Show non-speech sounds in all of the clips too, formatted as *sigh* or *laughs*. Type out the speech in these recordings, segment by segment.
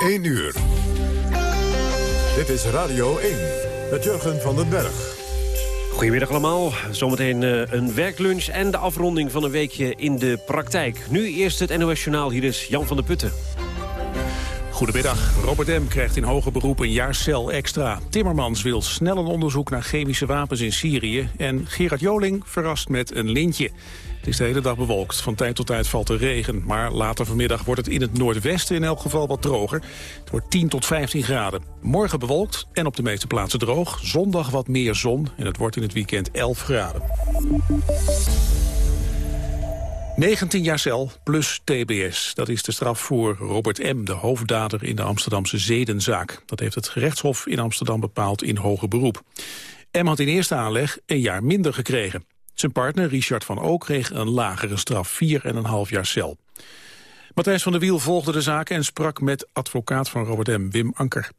1 uur. Dit is Radio 1 met Jurgen van den Berg. Goedemiddag allemaal. Zometeen uh, een werklunch en de afronding van een weekje in de praktijk. Nu eerst het NOS Journaal. Hier is Jan van der Putten. Goedemiddag. Robert M. krijgt in hoger beroep een jaar cel extra. Timmermans wil snel een onderzoek naar chemische wapens in Syrië. En Gerard Joling verrast met een lintje. Het is de hele dag bewolkt. Van tijd tot tijd valt er regen. Maar later vanmiddag wordt het in het noordwesten in elk geval wat droger. Het wordt 10 tot 15 graden. Morgen bewolkt en op de meeste plaatsen droog. Zondag wat meer zon en het wordt in het weekend 11 graden. 19 jaar cel plus TBS. Dat is de straf voor Robert M., de hoofddader in de Amsterdamse zedenzaak. Dat heeft het gerechtshof in Amsterdam bepaald in hoger beroep. M had in eerste aanleg een jaar minder gekregen. Zijn partner, Richard van Ook, kreeg een lagere straf, 4,5 jaar cel. Matthijs van der Wiel volgde de zaak en sprak met advocaat van Robert M., Wim Anker.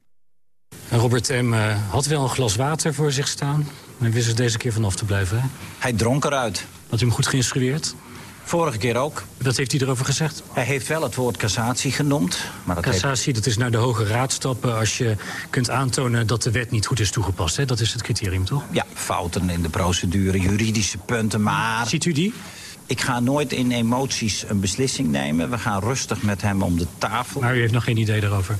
Robert M. Uh, had wel een glas water voor zich staan, maar wist er deze keer vanaf te blijven. Hè? Hij dronk eruit. Had u hem goed geïnstrueerd? Vorige keer ook. Wat heeft hij erover gezegd? Hij heeft wel het woord cassatie genoemd. Maar dat cassatie, dat is naar de Hoge Raad stappen als je kunt aantonen dat de wet niet goed is toegepast. Hè? Dat is het criterium, toch? Ja, fouten in de procedure, juridische punten, maar... Ziet u die? Ik ga nooit in emoties een beslissing nemen. We gaan rustig met hem om de tafel. Maar u heeft nog geen idee daarover?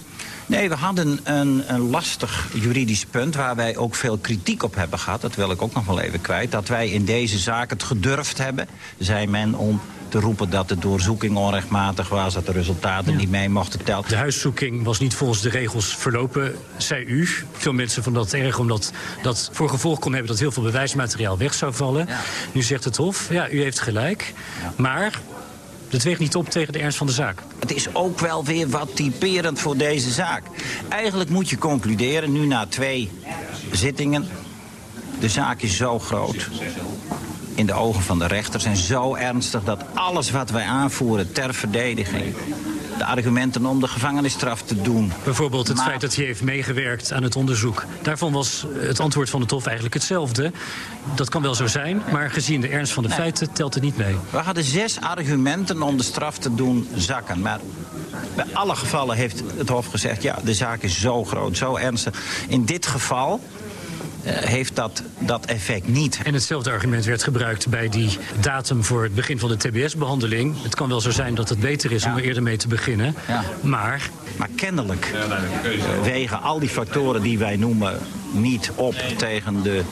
Nee, we hadden een, een lastig juridisch punt waar wij ook veel kritiek op hebben gehad. Dat wil ik ook nog wel even kwijt. Dat wij in deze zaak het gedurfd hebben, zei men, om te roepen dat de doorzoeking onrechtmatig was... dat de resultaten niet mee mochten tellen. De huiszoeking was niet volgens de regels verlopen, zei u. Veel mensen vonden dat erg omdat dat voor gevolg kon hebben... dat heel veel bewijsmateriaal weg zou vallen. Nu zegt het Hof, ja, u heeft gelijk. Maar dat weegt niet op tegen de ernst van de zaak. Het is ook wel weer wat typerend voor deze zaak. Eigenlijk moet je concluderen, nu na twee zittingen... de zaak is zo groot in de ogen van de rechters en zo ernstig... dat alles wat wij aanvoeren ter verdediging de argumenten om de gevangenisstraf te doen. Bijvoorbeeld het feit dat hij heeft meegewerkt aan het onderzoek. Daarvan was het antwoord van het Hof eigenlijk hetzelfde. Dat kan wel zo zijn, maar gezien de ernst van de feiten telt het niet mee. We hadden zes argumenten om de straf te doen zakken. Maar bij alle gevallen heeft het Hof gezegd... ja, de zaak is zo groot, zo ernstig. In dit geval heeft dat, dat effect niet. En hetzelfde argument werd gebruikt bij die datum voor het begin van de TBS-behandeling. Het kan wel zo zijn dat het beter is om er eerder mee te beginnen. Ja. Maar... Maar kennelijk wegen al die factoren die wij noemen niet op tegen de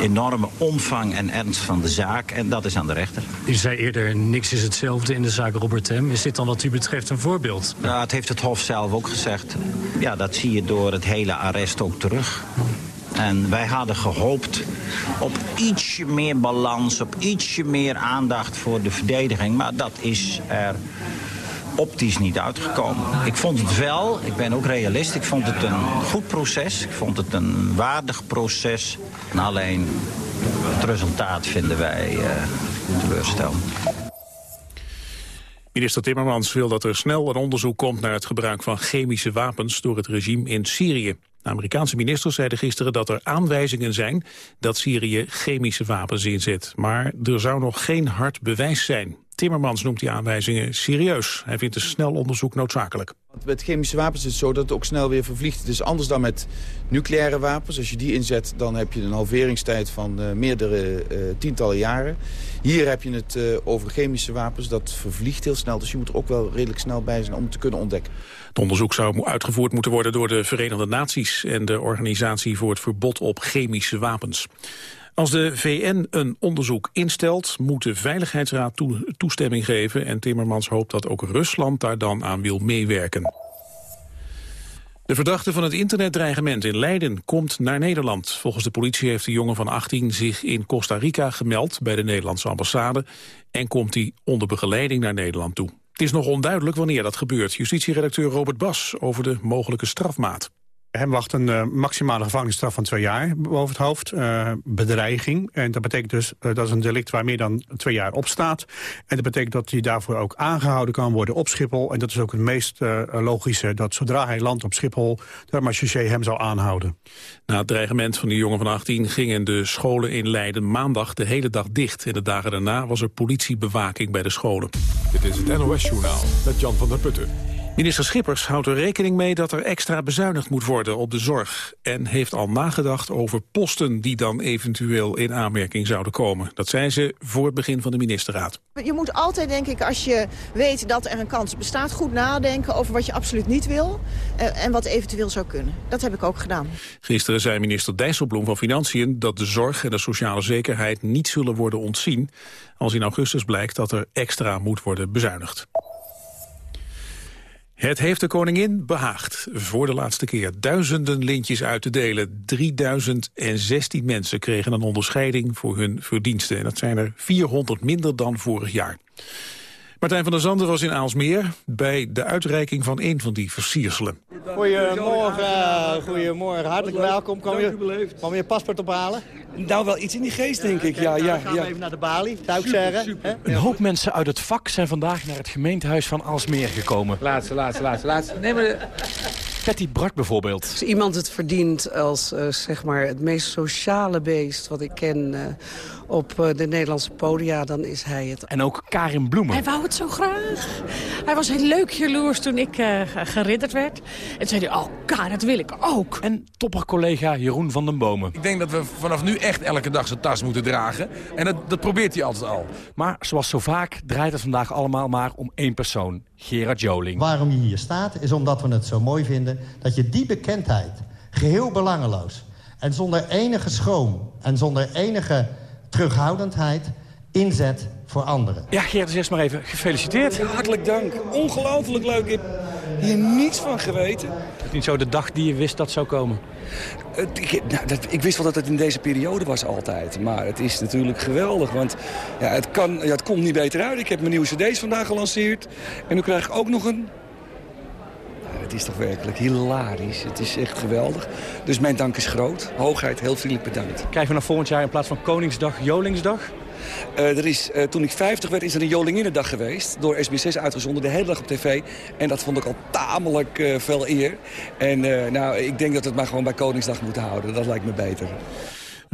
enorme omvang en ernst van de zaak. En dat is aan de rechter. U zei eerder, niks is hetzelfde in de zaak Robert M. Is dit dan wat u betreft een voorbeeld? Ja, het heeft het Hof zelf ook gezegd. Ja, dat zie je door het hele arrest ook terug. En wij hadden gehoopt op ietsje meer balans, op ietsje meer aandacht voor de verdediging. Maar dat is er optisch niet uitgekomen. Ik vond het wel, ik ben ook realist, ik vond het een goed proces. Ik vond het een waardig proces. En alleen het resultaat vinden wij uh, teleurstellend. Minister Timmermans wil dat er snel een onderzoek komt naar het gebruik van chemische wapens door het regime in Syrië. De Amerikaanse minister zeiden gisteren dat er aanwijzingen zijn dat Syrië chemische wapens inzet. Maar er zou nog geen hard bewijs zijn. Timmermans noemt die aanwijzingen serieus. Hij vindt een snel onderzoek noodzakelijk. Met chemische wapens is het zo dat het ook snel weer vervliegt. Het is anders dan met nucleaire wapens. Als je die inzet, dan heb je een halveringstijd van uh, meerdere uh, tientallen jaren. Hier heb je het uh, over chemische wapens. Dat vervliegt heel snel, dus je moet er ook wel redelijk snel bij zijn om het te kunnen ontdekken. Het onderzoek zou uitgevoerd moeten worden door de Verenigde Naties... en de Organisatie voor het Verbod op Chemische Wapens. Als de VN een onderzoek instelt, moet de Veiligheidsraad toestemming geven... en Timmermans hoopt dat ook Rusland daar dan aan wil meewerken. De verdachte van het internetdreigement in Leiden komt naar Nederland. Volgens de politie heeft de jongen van 18 zich in Costa Rica gemeld... bij de Nederlandse ambassade en komt hij onder begeleiding naar Nederland toe. Het is nog onduidelijk wanneer dat gebeurt. Justitieredacteur Robert Bas over de mogelijke strafmaat. Hem wacht een uh, maximale gevangenisstraf van twee jaar boven het hoofd. Uh, bedreiging. En dat betekent dus, uh, dat is een delict waar meer dan twee jaar op staat. En dat betekent dat hij daarvoor ook aangehouden kan worden op Schiphol. En dat is ook het meest logische, dat zodra hij landt op Schiphol... de marechaussee hem zal aanhouden. Na het dreigement van die jongen van 18 gingen de scholen in Leiden maandag de hele dag dicht. En de dagen daarna was er politiebewaking bij de scholen. Dit is het NOS-journaal met Jan van der Putten. Minister Schippers houdt er rekening mee dat er extra bezuinigd moet worden op de zorg. En heeft al nagedacht over posten die dan eventueel in aanmerking zouden komen. Dat zei ze voor het begin van de ministerraad. Je moet altijd, denk ik, als je weet dat er een kans bestaat... goed nadenken over wat je absoluut niet wil eh, en wat eventueel zou kunnen. Dat heb ik ook gedaan. Gisteren zei minister Dijsselbloem van Financiën dat de zorg en de sociale zekerheid niet zullen worden ontzien als in augustus blijkt dat er extra moet worden bezuinigd. Het heeft de koningin behaagd voor de laatste keer. Duizenden lintjes uit te delen. 3016 mensen kregen een onderscheiding voor hun verdiensten. En dat zijn er 400 minder dan vorig jaar. Martijn van der Zanden was in Aalsmeer bij de uitreiking van een van die versierselen. Goedemorgen, uh, goedemorgen. Hartelijk welkom. Kom je, kom je paspoort ophalen? Nou, wel iets in die geest, denk ik. Ja, ja, ja, gaan we even naar de balie, zou ik zeggen. Een hoop mensen uit het vak zijn vandaag naar het gemeentehuis van Aalsmeer gekomen. Laatste, laatste, laatste, laatste. Nee, maar... Patty Brak bijvoorbeeld. Als iemand het verdient als uh, zeg maar het meest sociale beest wat ik ken... Uh, op uh, de Nederlandse podia, dan is hij het. En ook Karin Bloemen. Hij wou het zo graag. Hij was heel leuk jaloers toen ik geridderd werd. En zei hij, oh Karin, dat wil ik ook. En toppercollega Jeroen van den Bomen. Ik denk dat we vanaf nu echt elke dag zijn tas moeten dragen. En dat, dat probeert hij altijd al. Maar zoals zo vaak draait het vandaag allemaal maar om één persoon. Gerard Joling. Waarom je hier staat is omdat we het zo mooi vinden... dat je die bekendheid, geheel belangeloos... en zonder enige schroom en zonder enige terughoudendheid inzet voor anderen. Ja, Gerard, dus eerst maar even gefeliciteerd. Ja, hartelijk dank. Ongelooflijk leuk. Ik heb hier niets van geweten. Het is niet zo de dag die je wist dat zou komen? Ik, nou, dat, ik wist wel dat het in deze periode was altijd. Maar het is natuurlijk geweldig. Want ja, het, kan, ja, het komt niet beter uit. Ik heb mijn nieuwe cd's vandaag gelanceerd. En nu krijg ik ook nog een het is toch werkelijk hilarisch. Het is echt geweldig. Dus mijn dank is groot. Hoogheid, heel vriendelijk bedankt. Krijgen we nog volgend jaar in plaats van Koningsdag, Jolingsdag? Uh, er is, uh, toen ik 50 werd, is er een Jolinginnendag geweest. Door SB6 uitgezonden, de hele dag op tv. En dat vond ik al tamelijk uh, veel eer. En nou, ik denk dat we het maar gewoon bij Koningsdag moeten houden. Dat lijkt me beter.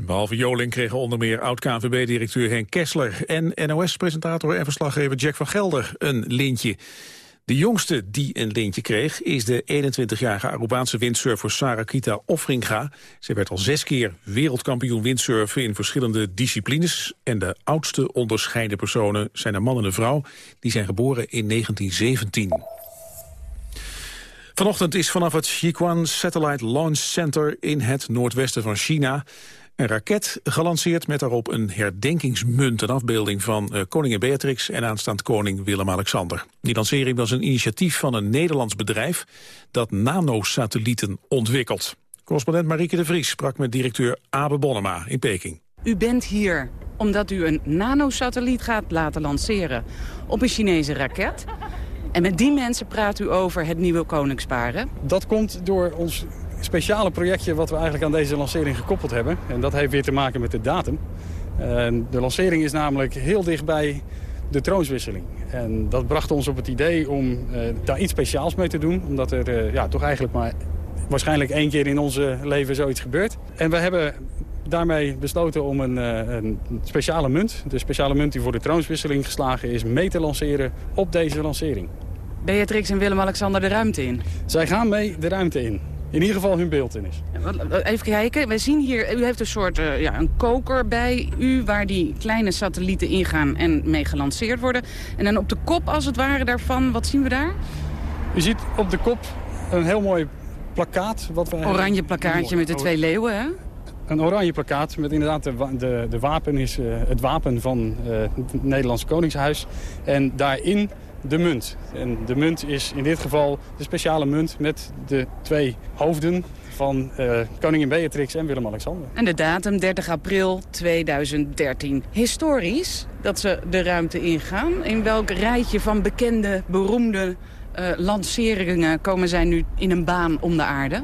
Behalve Joling kregen onder meer oud-KNVB-directeur Henk Kessler... en NOS-presentator en verslaggever Jack van Gelder een lintje. De jongste die een lintje kreeg is de 21-jarige Arubaanse windsurfer Sarah Kita Offringa. Ze werd al zes keer wereldkampioen windsurfen in verschillende disciplines. En de oudste onderscheiden personen zijn een man en een vrouw. Die zijn geboren in 1917. Vanochtend is vanaf het Jiquan Satellite Launch Center in het noordwesten van China een raket gelanceerd met daarop een herdenkingsmunt, een afbeelding van uh, koningin Beatrix en aanstaand koning Willem-Alexander. Die lancering was een initiatief van een Nederlands bedrijf dat nanosatellieten ontwikkelt. Correspondent Marieke de Vries sprak met directeur Abe Bonnema in Peking. U bent hier omdat u een nanosatelliet gaat laten lanceren op een Chinese raket. En met die mensen praat u over het nieuwe koningspaar, Dat komt door ons speciale projectje wat we eigenlijk aan deze lancering gekoppeld hebben. En dat heeft weer te maken met de datum. de lancering is namelijk heel dichtbij de troonswisseling. En dat bracht ons op het idee om uh, daar iets speciaals mee te doen. Omdat er uh, ja, toch eigenlijk maar waarschijnlijk één keer in onze leven zoiets gebeurt. En we hebben daarmee besloten om een, uh, een, speciale munt, de speciale munt die voor de troonswisseling geslagen is, mee te lanceren op deze lancering. Beatrix en Willem-Alexander de ruimte in? Zij gaan mee de ruimte in in ieder geval hun beeld in is. Even kijken, we zien hier, u heeft een soort uh, ja, een koker bij u... waar die kleine satellieten ingaan en mee gelanceerd worden. En dan op de kop, als het ware, daarvan, wat zien we daar? U ziet op de kop een heel mooi plakkaat. Wat we oranje plakkaatje met de twee leeuwen, hè? Een oranje plakkaat met inderdaad de, de, de wapen is uh, het wapen van uh, het Nederlandse Koningshuis. En daarin de munt. En de munt is in dit geval de speciale munt met de twee hoofden van uh, koningin Beatrix en Willem-Alexander. En de datum 30 april 2013. Historisch dat ze de ruimte ingaan. In welk rijtje van bekende, beroemde uh, lanceringen komen zij nu in een baan om de aarde?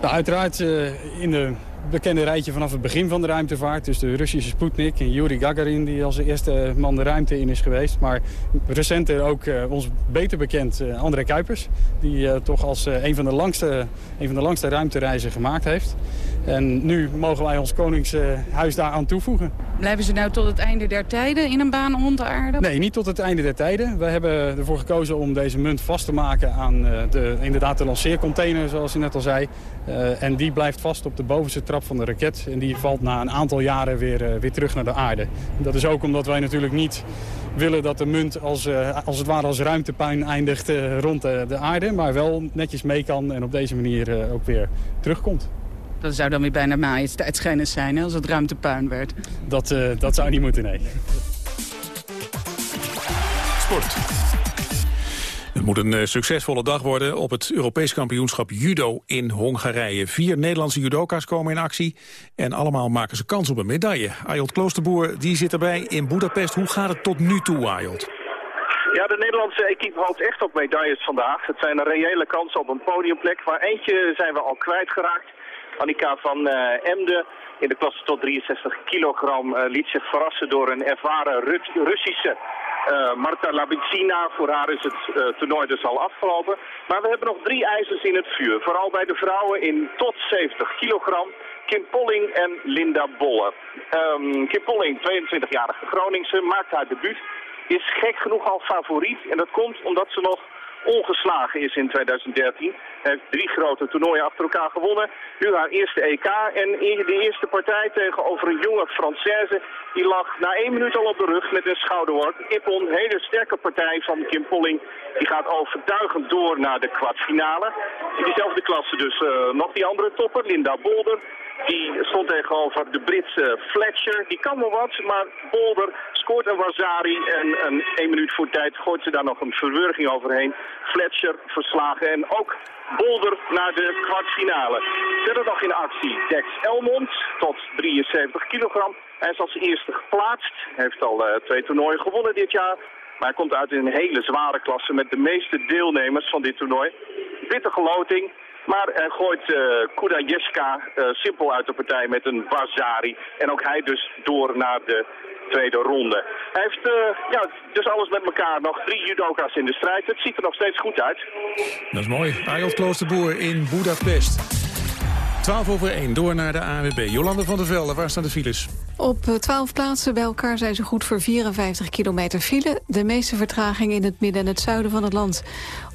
Nou, uiteraard uh, in de bekende rijtje vanaf het begin van de ruimtevaart. Dus de Russische Sputnik en Yuri Gagarin die als eerste man de ruimte in is geweest. Maar recenter ook uh, ons beter bekend uh, André Kuipers. Die uh, toch als een, van de langste, een van de langste ruimtereizen gemaakt heeft. En nu mogen wij ons koningshuis daaraan toevoegen. Blijven ze nou tot het einde der tijden in een baan rond de aarde? Nee, niet tot het einde der tijden. We hebben ervoor gekozen om deze munt vast te maken aan de, inderdaad de lanceercontainer, zoals u net al zei. Uh, en die blijft vast op de bovenste trap van de raket. En die valt na een aantal jaren weer, uh, weer terug naar de aarde. En dat is ook omdat wij natuurlijk niet willen dat de munt als, uh, als het ware als ruimtepuin eindigt rond de, de, aarde. Maar wel netjes mee kan en op deze manier ook weer terugkomt. Dat zou dan weer bijna majesteitsschennis zijn hè, als het ruimtepuin werd. Dat, dat zou niet moeten, nee. Sport. Het moet een eh, succesvolle dag worden op het Europees kampioenschap judo in Hongarije. Vier Nederlandse judoka's komen in actie en allemaal maken ze kans op een medaille. Ayot Kloosterboer die zit erbij in Budapest. Hoe gaat het tot nu toe, Ayot? Ja, de Nederlandse equipe hoopt echt op medailles vandaag. Het zijn een reële kansen op een podiumplek, maar eentje zijn we al kwijtgeraakt. Annika van uh, Emden in de klasse tot 63 kilogram uh, liet zich verrassen door een ervaren Russische uh, Marta Labicina, voor haar is het uh, toernooi dus al afgelopen. Maar we hebben nog drie ijzers in het vuur. Vooral bij de vrouwen in tot 70 kilogram. Kim Polling en Linda Bolle. Um, Kim Polling, 22-jarige Groningse, maakt haar debuut. Is gek genoeg al favoriet. En dat komt omdat ze nog ongeslagen is in 2013. Hij heeft drie grote toernooien achter elkaar gewonnen. Nu haar eerste EK en de eerste partij tegenover een jonge Française. Die lag na één minuut al op de rug met een schouderworp. Ippon, hele sterke partij van Kim Polling. Die gaat overtuigend door naar de kwartfinale. In diezelfde klasse dus uh, nog die andere topper, Linda Bolder. Die stond tegenover de Britse Fletcher. Die kan wel wat, maar Bolder scoort een Wazari. En een minuut voor tijd gooit ze daar nog een verwurging overheen. Fletcher verslagen en ook Bolder naar de kwartfinale. Verder nog in actie Dex Elmond tot 73 kilogram. Hij is als eerste geplaatst. Heeft al uh, twee toernooien gewonnen dit jaar. Maar hij komt uit in een hele zware klasse met de meeste deelnemers van dit toernooi. Bittere loting. Maar hij gooit uh, simpel uit de partij met een Bazari. En ook hij dus door naar de tweede ronde. Hij heeft uh, ja, dus alles met elkaar nog drie judoka's in de strijd. Het ziet er nog steeds goed uit. Dat is mooi. Ayot Kloosterboer in Budapest. 12 over 1, door naar de AWB. Jolande van der Velde, waar staan de files? Op 12 plaatsen bij elkaar zijn ze goed voor 54 kilometer file. De meeste vertraging in het midden en het zuiden van het land.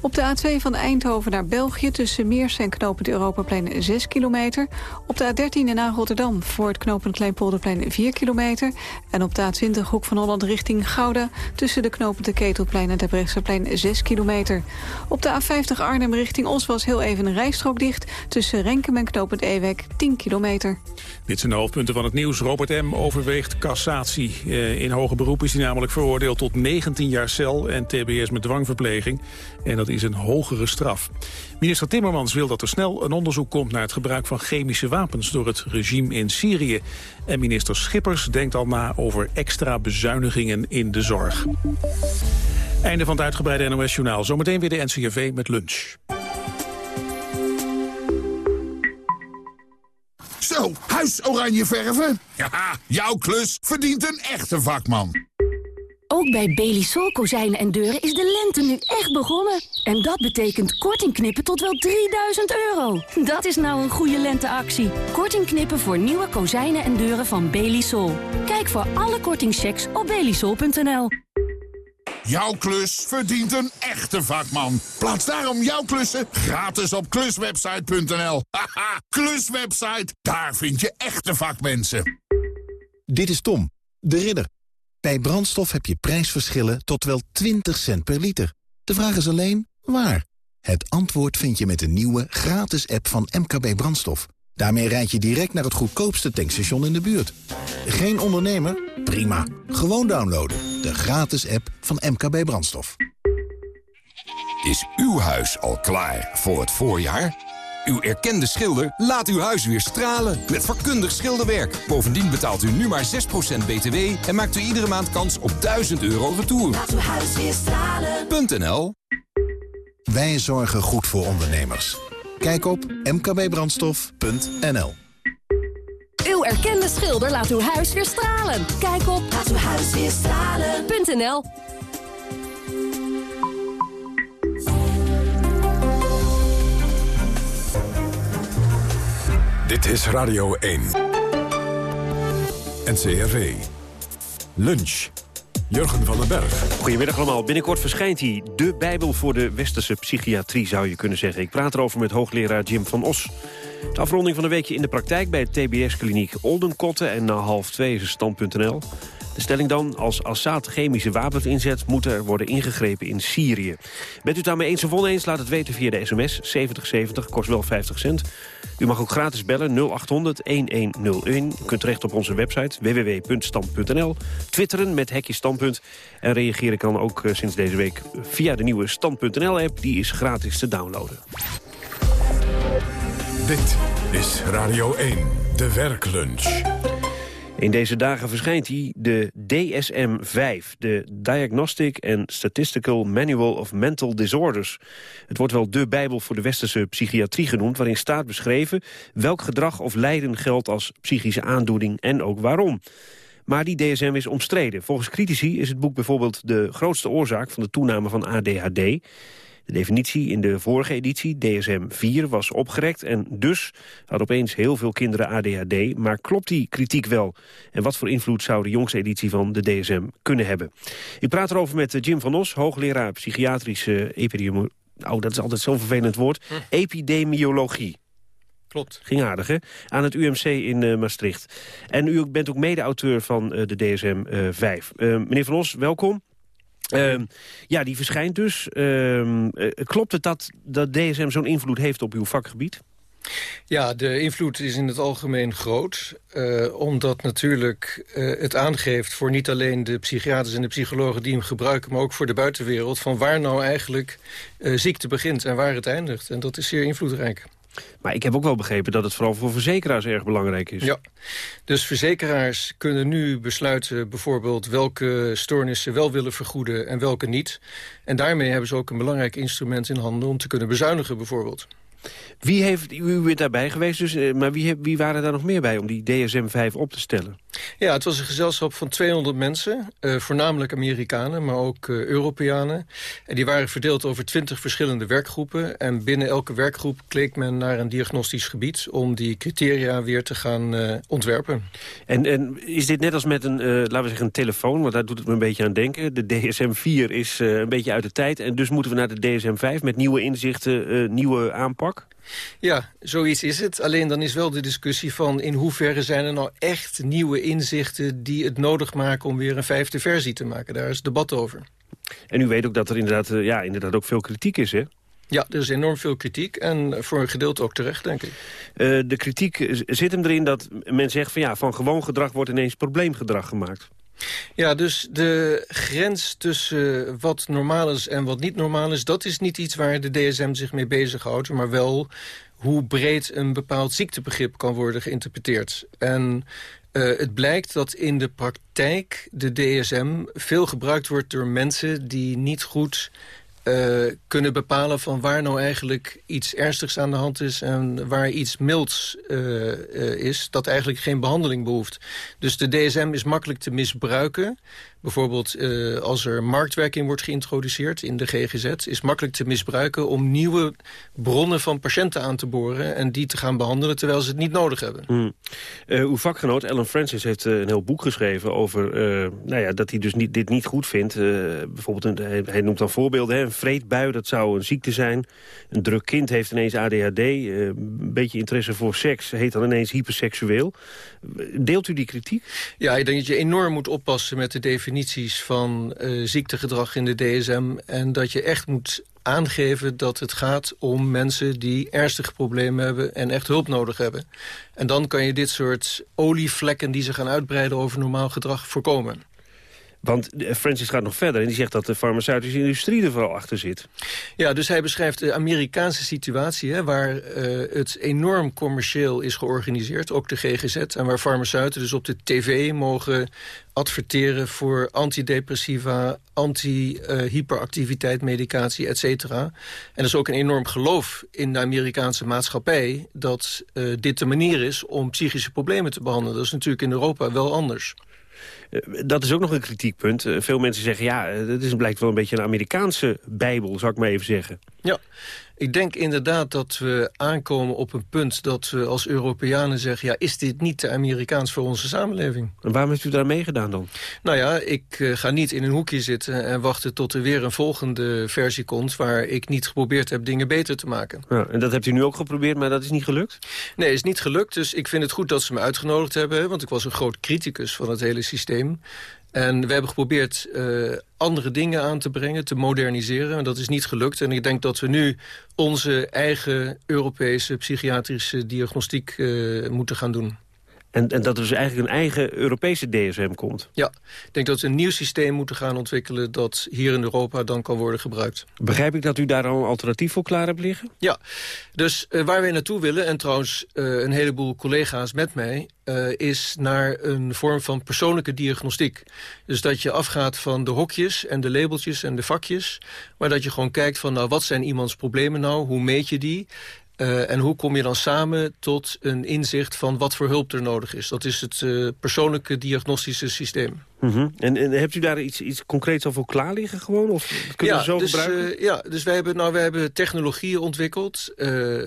Op de A2 van Eindhoven naar België tussen Meers en knooppunt Europaplein 6 kilometer. Op de A13 naar Rotterdam voor het knooppunt Kleinpolderplein 4 kilometer. En op de A20 Hoek van Holland richting Gouda tussen de knooppunt de Ketelplein en de Brechtseplein 6 kilometer. Op de A50 Arnhem richting Os was heel even een rijstrook dicht tussen Renkum en knooppunt Ewek 10 kilometer. Dit zijn de hoofdpunten van het nieuws. Robert M. overweegt cassatie. Eh, in hoger beroep is hij namelijk veroordeeld tot 19 jaar cel en tbs met dwangverpleging. En dat is een hogere straf. Minister Timmermans wil dat er snel een onderzoek komt naar het gebruik van chemische wapens door het regime in Syrië. En minister Schippers denkt al na over extra bezuinigingen in de zorg. Einde van het uitgebreide NOS-journaal. Zometeen weer de NCRV met lunch. Huis oranje verven? Ja, jouw klus verdient een echte vakman. Ook bij Belisol kozijnen en deuren is de lente nu echt begonnen. En dat betekent korting knippen tot wel 3000 euro. Dat is nou een goede lenteactie. Korting knippen voor nieuwe kozijnen en deuren van Belisol. Kijk voor alle kortingchecks op belisol.nl. Jouw klus verdient een echte vakman. Plaats daarom jouw klussen gratis op kluswebsite.nl. Haha, kluswebsite, daar vind je echte vakmensen. Dit is Tom, de ridder. Bij brandstof heb je prijsverschillen tot wel 20 cent per liter. De vraag is alleen, waar? Het antwoord vind je met de nieuwe gratis app van MKB Brandstof. Daarmee rijd je direct naar het goedkoopste tankstation in de buurt. Geen ondernemer? Prima. Gewoon downloaden. De gratis app van MKB Brandstof. Is uw huis al klaar voor het voorjaar? Uw erkende schilder laat uw huis weer stralen met vakkundig schilderwerk. Bovendien betaalt u nu maar 6% btw en maakt u iedere maand kans op 1000 euro retour. Laat uw huis weer stralen. Wij zorgen goed voor ondernemers. Kijk op mkbbrandstof.nl erkende schilder laat uw huis weer stralen. Kijk op laatuwhuisweerstralen.nl Dit is Radio 1. NCRV. Lunch. Jurgen van den Berg. Goedemiddag allemaal. Binnenkort verschijnt hij. De Bijbel voor de westerse psychiatrie, zou je kunnen zeggen. Ik praat erover met hoogleraar Jim van Os. De afronding van een weekje in de praktijk bij TBS-kliniek Oldenkotten... en na half twee is stand.nl. De stelling dan, als Assad chemische wapens inzet... moet er worden ingegrepen in Syrië. Bent u daarmee eens of oneens, laat het weten via de sms 7070, kost wel 50 cent. U mag ook gratis bellen 0800-1101. U kunt terecht op onze website www.stand.nl. Twitteren met hekje standpunt. En reageren kan ook eh, sinds deze week via de nieuwe Stand.nl-app. Die is gratis te downloaden. Dit is Radio 1, de werklunch. In deze dagen verschijnt hij de DSM-5, de Diagnostic and Statistical Manual of Mental Disorders. Het wordt wel de bijbel voor de westerse psychiatrie genoemd... waarin staat beschreven welk gedrag of lijden geldt als psychische aandoening en ook waarom. Maar die DSM is omstreden. Volgens critici is het boek bijvoorbeeld de grootste oorzaak van de toename van ADHD... De definitie in de vorige editie, DSM-4, was opgerekt... en dus had opeens heel veel kinderen ADHD. Maar klopt die kritiek wel? En wat voor invloed zou de jongste editie van de DSM kunnen hebben? Ik praat erover met Jim van Os, hoogleraar psychiatrische epidemiologie. Oh, dat is altijd zo'n vervelend woord. Hm. Epidemiologie. Klopt. Ging aardig, hè? Aan het UMC in uh, Maastricht. En u bent ook mede-auteur van uh, de DSM-5. Uh, meneer Van Os, welkom. Uh, ja, die verschijnt dus. Uh, klopt het dat, dat DSM zo'n invloed heeft op uw vakgebied? Ja, de invloed is in het algemeen groot. Uh, omdat natuurlijk uh, het aangeeft voor niet alleen de psychiaters en de psychologen die hem gebruiken... maar ook voor de buitenwereld van waar nou eigenlijk ziekte begint en waar het eindigt. En dat is zeer invloedrijk. Maar ik heb ook wel begrepen dat het vooral voor verzekeraars erg belangrijk is. Ja, dus verzekeraars kunnen nu besluiten bijvoorbeeld welke stoornissen wel willen vergoeden en welke niet. En daarmee hebben ze ook een belangrijk instrument in handen om te kunnen bezuinigen bijvoorbeeld. Wie heeft, u bent daarbij geweest, dus, eh, maar wie, wie waren daar nog meer bij om die DSM-5 op te stellen? Ja, het was een gezelschap van 200 mensen, uh, voornamelijk Amerikanen, maar ook uh, Europeanen. En die waren verdeeld over 20 verschillende werkgroepen. En binnen elke werkgroep kleek men naar een diagnostisch gebied om die criteria weer te gaan uh, ontwerpen. En, en is dit net als met een, laten we zeggen, een telefoon, want daar doet het me een beetje aan denken. De DSM-4 is een beetje uit de tijd en dus moeten we naar de DSM-5 met nieuwe inzichten, nieuwe aanpak? Ja, zoiets is het. Alleen dan is wel de discussie van in hoeverre zijn er nou echt nieuwe inzichten... die het nodig maken om weer een vijfde versie te maken. Daar is debat over. En u weet ook dat er inderdaad, eh, ja, inderdaad ook veel kritiek is, hè? Ja, er is enorm veel kritiek en voor een gedeelte ook terecht, denk ik. Uh, de kritiek zit hem erin dat men zegt van ja, van gewoon gedrag wordt ineens probleemgedrag gemaakt. Ja, dus de grens tussen wat normaal is en wat niet normaal is... dat is niet iets waar de DSM zich mee bezighoudt... maar wel hoe breed een bepaald ziektebegrip kan worden geïnterpreteerd. En uh, het blijkt dat in de praktijk de DSM veel gebruikt wordt door mensen... die niet goed uh, kunnen bepalen van waar nou eigenlijk iets ernstigs aan de hand is... en waar iets milds uh, uh, is, dat eigenlijk geen behandeling behoeft. Dus de DSM is makkelijk te misbruiken bijvoorbeeld uh, als er marktwerking wordt geïntroduceerd in de GGZ... is makkelijk te misbruiken om nieuwe bronnen van patiënten aan te boren... en die te gaan behandelen terwijl ze het niet nodig hebben. Mm. Uh, uw vakgenoot Ellen Francis heeft uh, een heel boek geschreven over nou ja, dat hij dus niet, dit niet goed vindt. bijvoorbeeld, een, hij, hij, noemt dan voorbeelden, hè, een vreedbui, dat zou een ziekte zijn. Een druk kind heeft ineens ADHD. een beetje interesse voor seks heet dan ineens hyperseksueel. Deelt u die kritiek? Ja, ik denk dat je enorm moet oppassen met de definitie van uh, ziektegedrag in de DSM... en dat je echt moet aangeven dat het gaat om mensen die ernstige problemen hebben... en echt hulp nodig hebben. En dan kan je dit soort olievlekken die ze gaan uitbreiden over normaal gedrag voorkomen. Want Francis gaat nog verder en die zegt dat de farmaceutische industrie er vooral achter zit. Ja, dus hij beschrijft de Amerikaanse situatie... Hè, waar het enorm commercieel is georganiseerd, ook de GGZ... en waar farmaceuten dus op de tv mogen adverteren voor antidepressiva, anti-hyperactiviteit medicatie, et cetera. En er is ook een enorm geloof in de Amerikaanse maatschappij... dat uh, dit de manier is om psychische problemen te behandelen. Dat is natuurlijk in Europa wel anders. Eh, dat is ook nog een kritiekpunt. Eh, veel mensen zeggen, ja, het is, blijkt wel een beetje een Amerikaanse bijbel, zou ik maar even zeggen. Ja, ik denk inderdaad dat we aankomen op een punt dat we als Europeanen zeggen... ja, is dit niet te Amerikaans voor onze samenleving? En waarom heeft u daar meegedaan dan? Nou ja, ik uh, ga niet in een hoekje zitten en wachten tot er weer een volgende versie komt... waar ik niet geprobeerd heb dingen beter te maken. Ja, en dat hebt u nu ook geprobeerd, maar dat is niet gelukt? Nee, is niet gelukt. Dus ik vind het goed dat ze me uitgenodigd hebben... want ik was een groot criticus van het hele systeem. En we hebben geprobeerd uh, andere dingen aan te brengen, te moderniseren. En dat is niet gelukt. En ik denk dat we nu onze eigen Europese psychiatrische diagnostiek uh, moeten gaan doen. En, en dat er dus eigenlijk een eigen Europese DSM komt. Ja, ik denk dat we een nieuw systeem moeten gaan ontwikkelen... dat hier in Europa dan kan worden gebruikt. Begrijp ik dat u daar al een alternatief voor klaar hebt liggen? Ja, dus uh, waar we naartoe willen... en trouwens uh, een heleboel collega's met mij... Uh, is naar een vorm van persoonlijke diagnostiek. Dus dat je afgaat van de hokjes en de labeltjes en de vakjes... maar dat je gewoon kijkt van nou, wat zijn iemands problemen nou? Hoe meet je die? Uh, en hoe kom je dan samen tot een inzicht van wat voor hulp er nodig is? Dat is het uh, persoonlijke diagnostische systeem. Mm -hmm. en, en, hebt u daar iets, iets concreets al voor klaar liggen gewoon? Of kunnen ja, we zo dus, gebruiken? Uh, ja, dus wij hebben, nou, wij hebben technologieën ontwikkeld...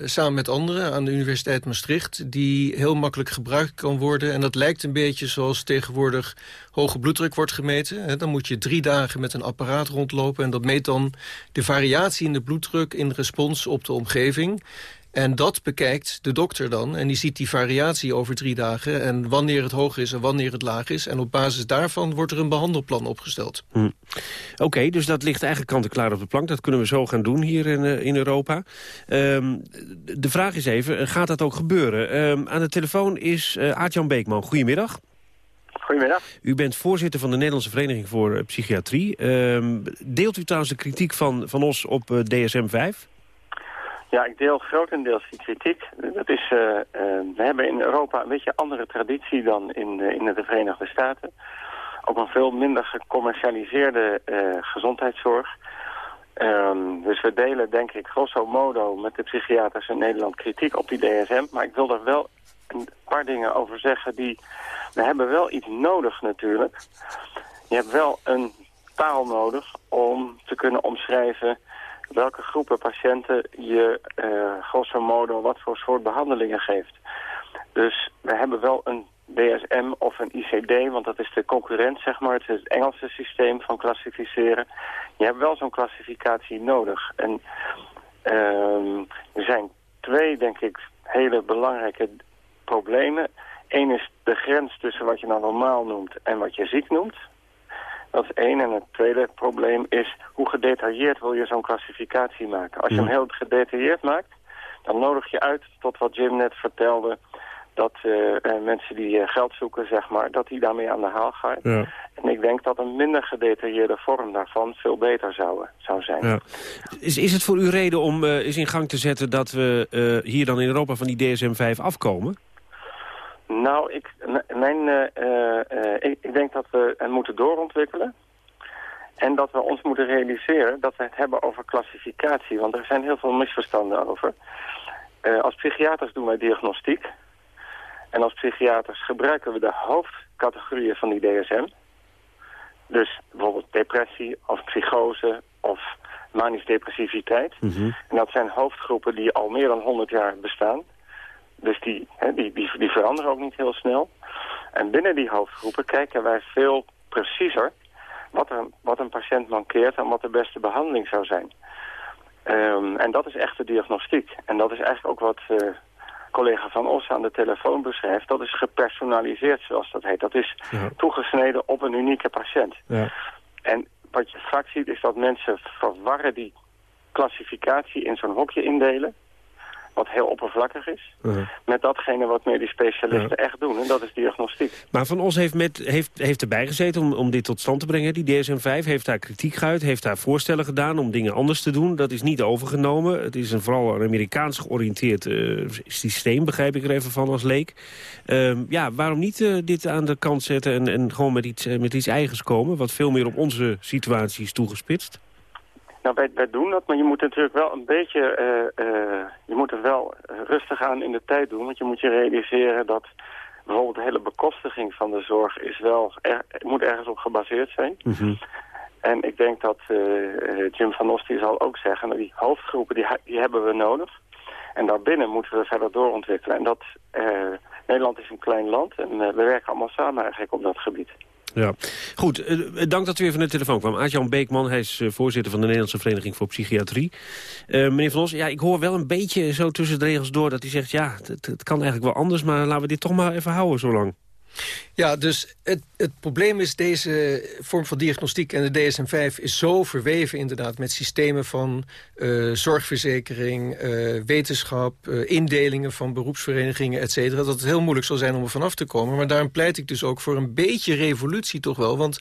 samen met anderen aan de Universiteit Maastricht... die heel makkelijk gebruikt kan worden. En dat lijkt een beetje zoals tegenwoordig hoge bloeddruk wordt gemeten. Hè. Dan moet je drie dagen met een apparaat rondlopen... en dat meet dan de variatie in de bloeddruk in respons op de omgeving... En dat bekijkt de dokter dan. En die ziet die variatie over drie dagen. En wanneer het hoog is en wanneer het laag is. En op basis daarvan wordt er een behandelplan opgesteld. Hm. Oké, okay, dus dat ligt eigenlijk kant-en-klaar op de plank. Dat kunnen we zo gaan doen hier in, uh, in Europa. Um, de vraag is even, gaat dat ook gebeuren? Um, aan de telefoon is uh, Aart-Jan Beekman. Goedemiddag. Goedemiddag. U bent voorzitter van de Nederlandse Vereniging voor Psychiatrie. Um, deelt u trouwens de kritiek van, van ons op DSM-5? Ja, ik deel grotendeels die kritiek. Dat is, uh, uh, we hebben in Europa een beetje andere traditie dan in, uh, in de Verenigde Staten. Ook een veel minder gecommercialiseerde gezondheidszorg. Um, dus we delen denk ik grosso modo met de psychiaters in Nederland kritiek op die DSM. Maar ik wil er wel een paar dingen over zeggen die... We hebben wel iets nodig natuurlijk. Je hebt wel een taal nodig om te kunnen omschrijven welke groepen patiënten je uh, grosso modo wat voor soort behandelingen geeft. Dus we hebben wel een DSM of een ICD, want dat is de concurrent, zeg maar. Het is het Engelse systeem van klassificeren. Je hebt wel zo'n klassificatie nodig. En uh, er zijn twee, denk ik, hele belangrijke problemen. Eén is de grens tussen wat je nou normaal noemt en wat je ziek noemt. Dat is één. En het tweede probleem is hoe gedetailleerd wil je zo'n klassificatie maken. Als je hem heel gedetailleerd maakt, dan nodig je uit tot wat Jim net vertelde... dat uh, mensen die uh, geld zoeken, zeg maar, dat die daarmee aan de haal gaan. Ja. En ik denk dat een minder gedetailleerde vorm daarvan veel beter zou, zou zijn. Ja. Is, is het voor u reden om uh, eens in gang te zetten dat we hier dan in Europa van die DSM-5 afkomen? Nou, ik, mijn, uh, uh, ik, ik, denk dat we het moeten doorontwikkelen. En dat we ons moeten realiseren dat we het hebben over klassificatie. Want er zijn heel veel misverstanden over. Uh, als psychiaters doen wij diagnostiek. En als psychiaters gebruiken we de hoofdcategorieën van die DSM. Dus bijvoorbeeld depressie of psychose of manisch depressiviteit. Mm -hmm. En dat zijn hoofdgroepen die al meer dan 100 jaar bestaan. Dus die, hè, die, die, die veranderen ook niet heel snel. En binnen die hoofdgroepen kijken wij veel preciezer wat, er, wat een patiënt mankeert en wat de beste behandeling zou zijn. Um, en dat is echt de diagnostiek. En dat is eigenlijk ook wat uh, collega Van Os aan de telefoon beschrijft. Dat is gepersonaliseerd, zoals dat heet. Dat is ja. toegesneden op een unieke patiënt. Ja. En wat je vaak ziet is dat mensen verwarren die klassificatie in zo'n hokje indelen wat heel oppervlakkig is, met datgene wat meer die specialisten echt doen. En dat is diagnostiek. Maar Van Os heeft, met, heeft, heeft erbij gezeten om, om dit tot stand te brengen, die DSM-5. Heeft daar kritiek geuit, heeft daar voorstellen gedaan om dingen anders te doen. Dat is niet overgenomen. Het is een vooral een Amerikaans georiënteerd uh, systeem, begrijp ik er even van als leek. Uh, ja, waarom niet uh, dit aan de kant zetten en, en gewoon met iets, met iets eigens komen... wat veel meer op onze situatie is toegespitst? Nou, wij, wij doen dat, maar je moet natuurlijk wel een beetje... Uh, uh, je moet er wel rustig aan in de tijd doen. Want je moet je realiseren dat bijvoorbeeld de hele bekostiging van de zorg... Is wel er, moet ergens op gebaseerd zijn. Mm -hmm. En ik denk dat uh, Jim van Osti zal ook zeggen... Nou, die hoofdgroepen die, die hebben we nodig. En daarbinnen moeten we verder doorontwikkelen. En dat... Nederland is een klein land en we werken allemaal samen eigenlijk op dat gebied. Ja, goed. Uh, dank dat u weer van de telefoon kwam. Aart-Jan Beekman, hij is uh, voorzitter van de Nederlandse Vereniging voor Psychiatrie. Meneer Van Os, ja, ik hoor wel een beetje zo tussen de regels door dat hij zegt... ja, het, het kan eigenlijk wel anders, maar laten we dit toch maar even houden zo lang. Ja, dus het, het probleem is deze vorm van diagnostiek en de DSM-5 is zo verweven inderdaad met systemen van uh, zorgverzekering, uh, wetenschap, uh, indelingen van beroepsverenigingen, et cetera, dat het heel moeilijk zal zijn om er vanaf te komen. Maar daarom pleit ik dus ook voor een beetje revolutie toch wel, want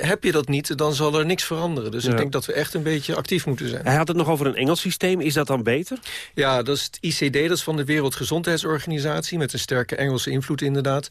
heb je dat niet, dan zal er niks veranderen. Dus ja. ik denk dat we echt een beetje actief moeten zijn. Hij had het nog over een Engels systeem. Is dat dan beter? Ja, dat is het ICD, dat is van de Wereldgezondheidsorganisatie... met een sterke Engelse invloed inderdaad.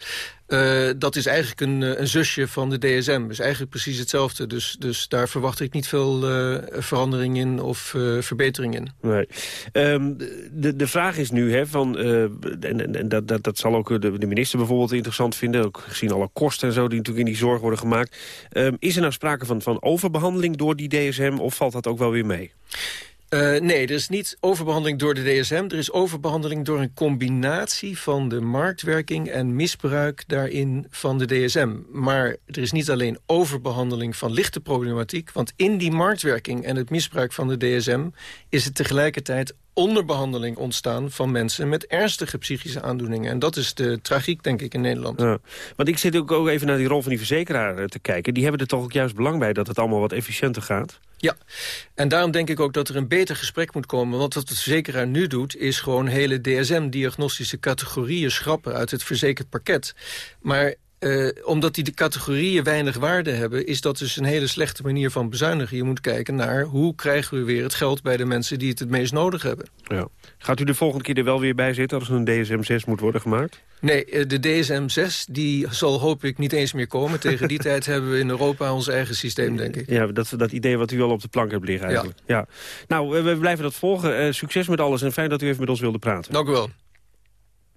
Uh, dat is eigenlijk een, een, zusje van de DSM. Dus eigenlijk precies hetzelfde. Dus, dus daar verwacht ik niet veel uh, verandering in of uh, verbetering in. Nee. Um, de, de vraag is nu, hè, van, en, en dat, dat, dat zal ook de, de minister bijvoorbeeld interessant vinden... ook gezien alle kosten en zo die natuurlijk in die zorg worden gemaakt... Um, is er nou sprake van, van overbehandeling door die DSM of valt dat ook wel weer mee? Uh, nee, er is niet overbehandeling door de DSM. Er is overbehandeling door een combinatie van de marktwerking en misbruik daarin van de DSM. Maar er is niet alleen overbehandeling van lichte problematiek, want in die marktwerking en het misbruik van de DSM is het tegelijkertijd onderbehandeling ontstaan van mensen met ernstige psychische aandoeningen. En dat is de tragiek, denk ik, in Nederland. Want ik zit ook, ook even naar die rol van die verzekeraar te kijken. Die hebben er toch ook juist belang bij dat het allemaal wat efficiënter gaat? Ja, en daarom denk ik ook dat er een beter gesprek moet komen. Want wat de verzekeraar nu doet, is gewoon hele DSM-diagnostische categorieën schrappen uit het verzekerd pakket. Maar uh, omdat die de categorieën weinig waarde hebben... is dat dus een hele slechte manier van bezuinigen. Je moet kijken naar hoe krijgen we weer het geld... bij de mensen die het het meest nodig hebben. Ja. Gaat u de volgende keer er wel weer bij zitten... als er een DSM-6 moet worden gemaakt? Nee, de DSM-6 die zal hoop ik niet eens meer komen. Tegen die *laughs* tijd hebben we in Europa ons eigen systeem, denk ik. Ja, dat, dat idee wat u al op de plank hebt liggen eigenlijk. Ja. ja. Nou, we blijven dat volgen. Uh, succes met alles en fijn dat u even met ons wilde praten. Dank u wel.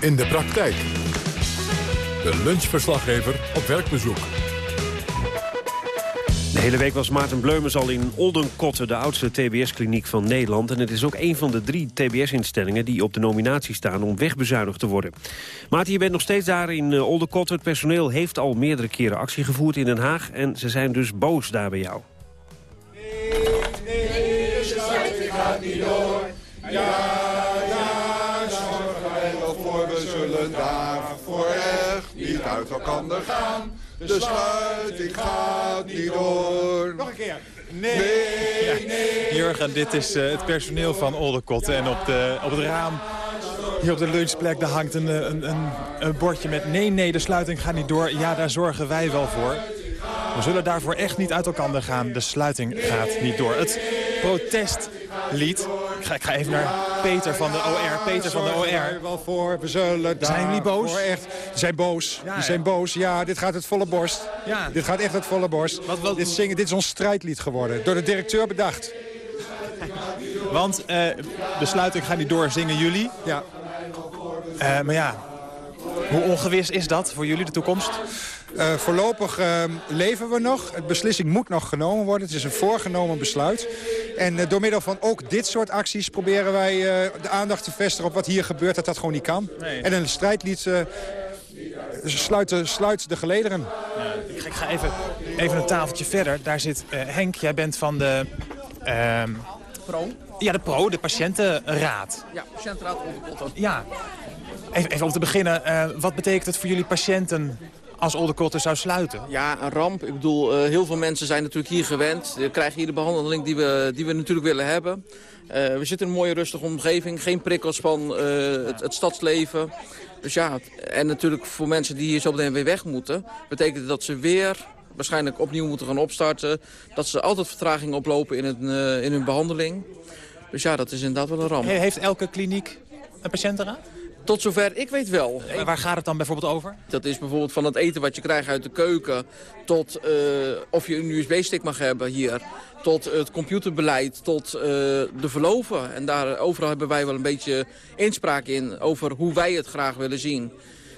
in de praktijk. De lunchverslaggever op werkbezoek. De hele week was Maarten Bleumers al in Oldenkotten, de oudste TBS-kliniek van Nederland. En het is ook een van de drie TBS-instellingen die op de nominatie staan om wegbezuinigd te worden. Maarten, je bent nog steeds daar in eh, Oldenkotten. Het personeel heeft al meerdere keren actie gevoerd in Den Haag. En ze zijn dus boos daar bij jou. Nee, nee, de gaat niet door. Ja. Uit elkaar gaan. De sluiting gaat niet door. Nog een keer. Nee, nee. Jurgen, dit is uh, het personeel van Oldekotten. En op, de, op het raam, hier op de lunchplek, daar hangt een, een, een, een bordje met... nee, nee, de sluiting gaat niet door. Ja, daar zorgen wij wel voor. We zullen daarvoor echt niet uit elkaar gaan. De sluiting gaat niet door. Het protestlied ik ga, ik ga even naar Peter van de OR. Peter van de OR. wel voor. We zullen Zijn jullie boos? Echt, zijn boos. Ja, zijn boos. Ja, dit gaat het volle borst. Ja. Dit gaat echt het volle borst. Wat, wat, dit, zingen, dit is ons strijdlied geworden. Door de directeur bedacht. Want uh, de sluiting gaat niet door, zingen jullie. Ja. Uh, maar ja, hoe ongewis is dat voor jullie, de toekomst? Uh, voorlopig uh, leven we nog. Het beslissing moet nog genomen worden. Het is een voorgenomen besluit. En uh, door middel van ook dit soort acties proberen wij de aandacht te vestigen op wat hier gebeurt. Dat dat gewoon niet kan. Nee. En een strijdlied sluit, sluit de gelederen. Ja, ik ga even, even een tafeltje verder. Daar zit Henk. Jij bent van de... Ehm, Pro? Ja, de PRO, de patiëntenraad. Ja, patiëntenraad Oldenkotten. Ja. Even, even om te beginnen, uh, wat betekent het voor jullie patiënten als Oldenkotten zou sluiten? Ja, een ramp. Ik bedoel, uh, heel veel mensen zijn natuurlijk hier gewend. We krijgen hier de behandeling die we, die we natuurlijk willen hebben. Uh, we zitten in een mooie rustige omgeving. Geen prikkels van het, het stadsleven. Dus ja, en natuurlijk voor mensen die hier zo meteen weer weg moeten... betekent dat ze weer waarschijnlijk opnieuw moeten gaan opstarten. Dat ze altijd vertraging oplopen in, het, in hun behandeling. Dus ja, dat is inderdaad wel een ramp. Heeft elke kliniek een patiëntenraad? Tot zover ik weet wel. Maar waar gaat het dan bijvoorbeeld over? Dat is bijvoorbeeld van het eten wat je krijgt uit de keuken... tot uh, of je een USB-stick mag hebben hier... tot het computerbeleid, tot uh, de verloven. En daar overal hebben wij wel een beetje inspraak in... over hoe wij het graag willen zien.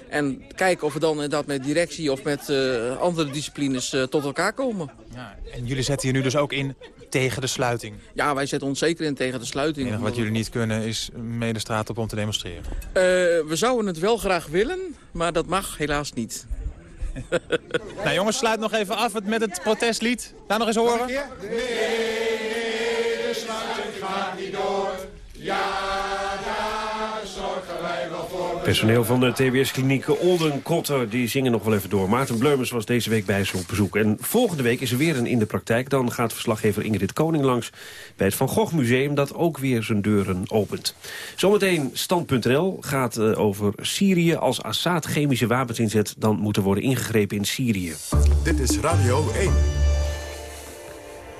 En kijken of we dan inderdaad met directie of met uh, andere disciplines uh, tot elkaar komen. Ja, en jullie zetten hier nu dus ook in tegen de sluiting? Ja, wij zetten ons zeker in tegen de sluiting. En wat jullie niet kunnen is mee de straat op om te demonstreren? Uh, we zouden het wel graag willen, maar dat mag helaas niet. *laughs* nou jongens, sluit nog even af met het protestlied. Laat nog eens horen. Nee, nee, de sluiting gaat niet door. Ja. Personeel van de TBS-kliniek Olden Kotter die zingen nog wel even door. Maarten Bleumers was deze week bij ze op bezoek. En volgende week is er weer een in de praktijk. Dan gaat verslaggever Ingrid Koning langs bij het Van Gogh Museum... dat ook weer zijn deuren opent. Zometeen stand.nl gaat uh, over Syrië. Als Assad chemische wapens inzet, dan moet er worden ingegrepen in Syrië. Dit is Radio 1.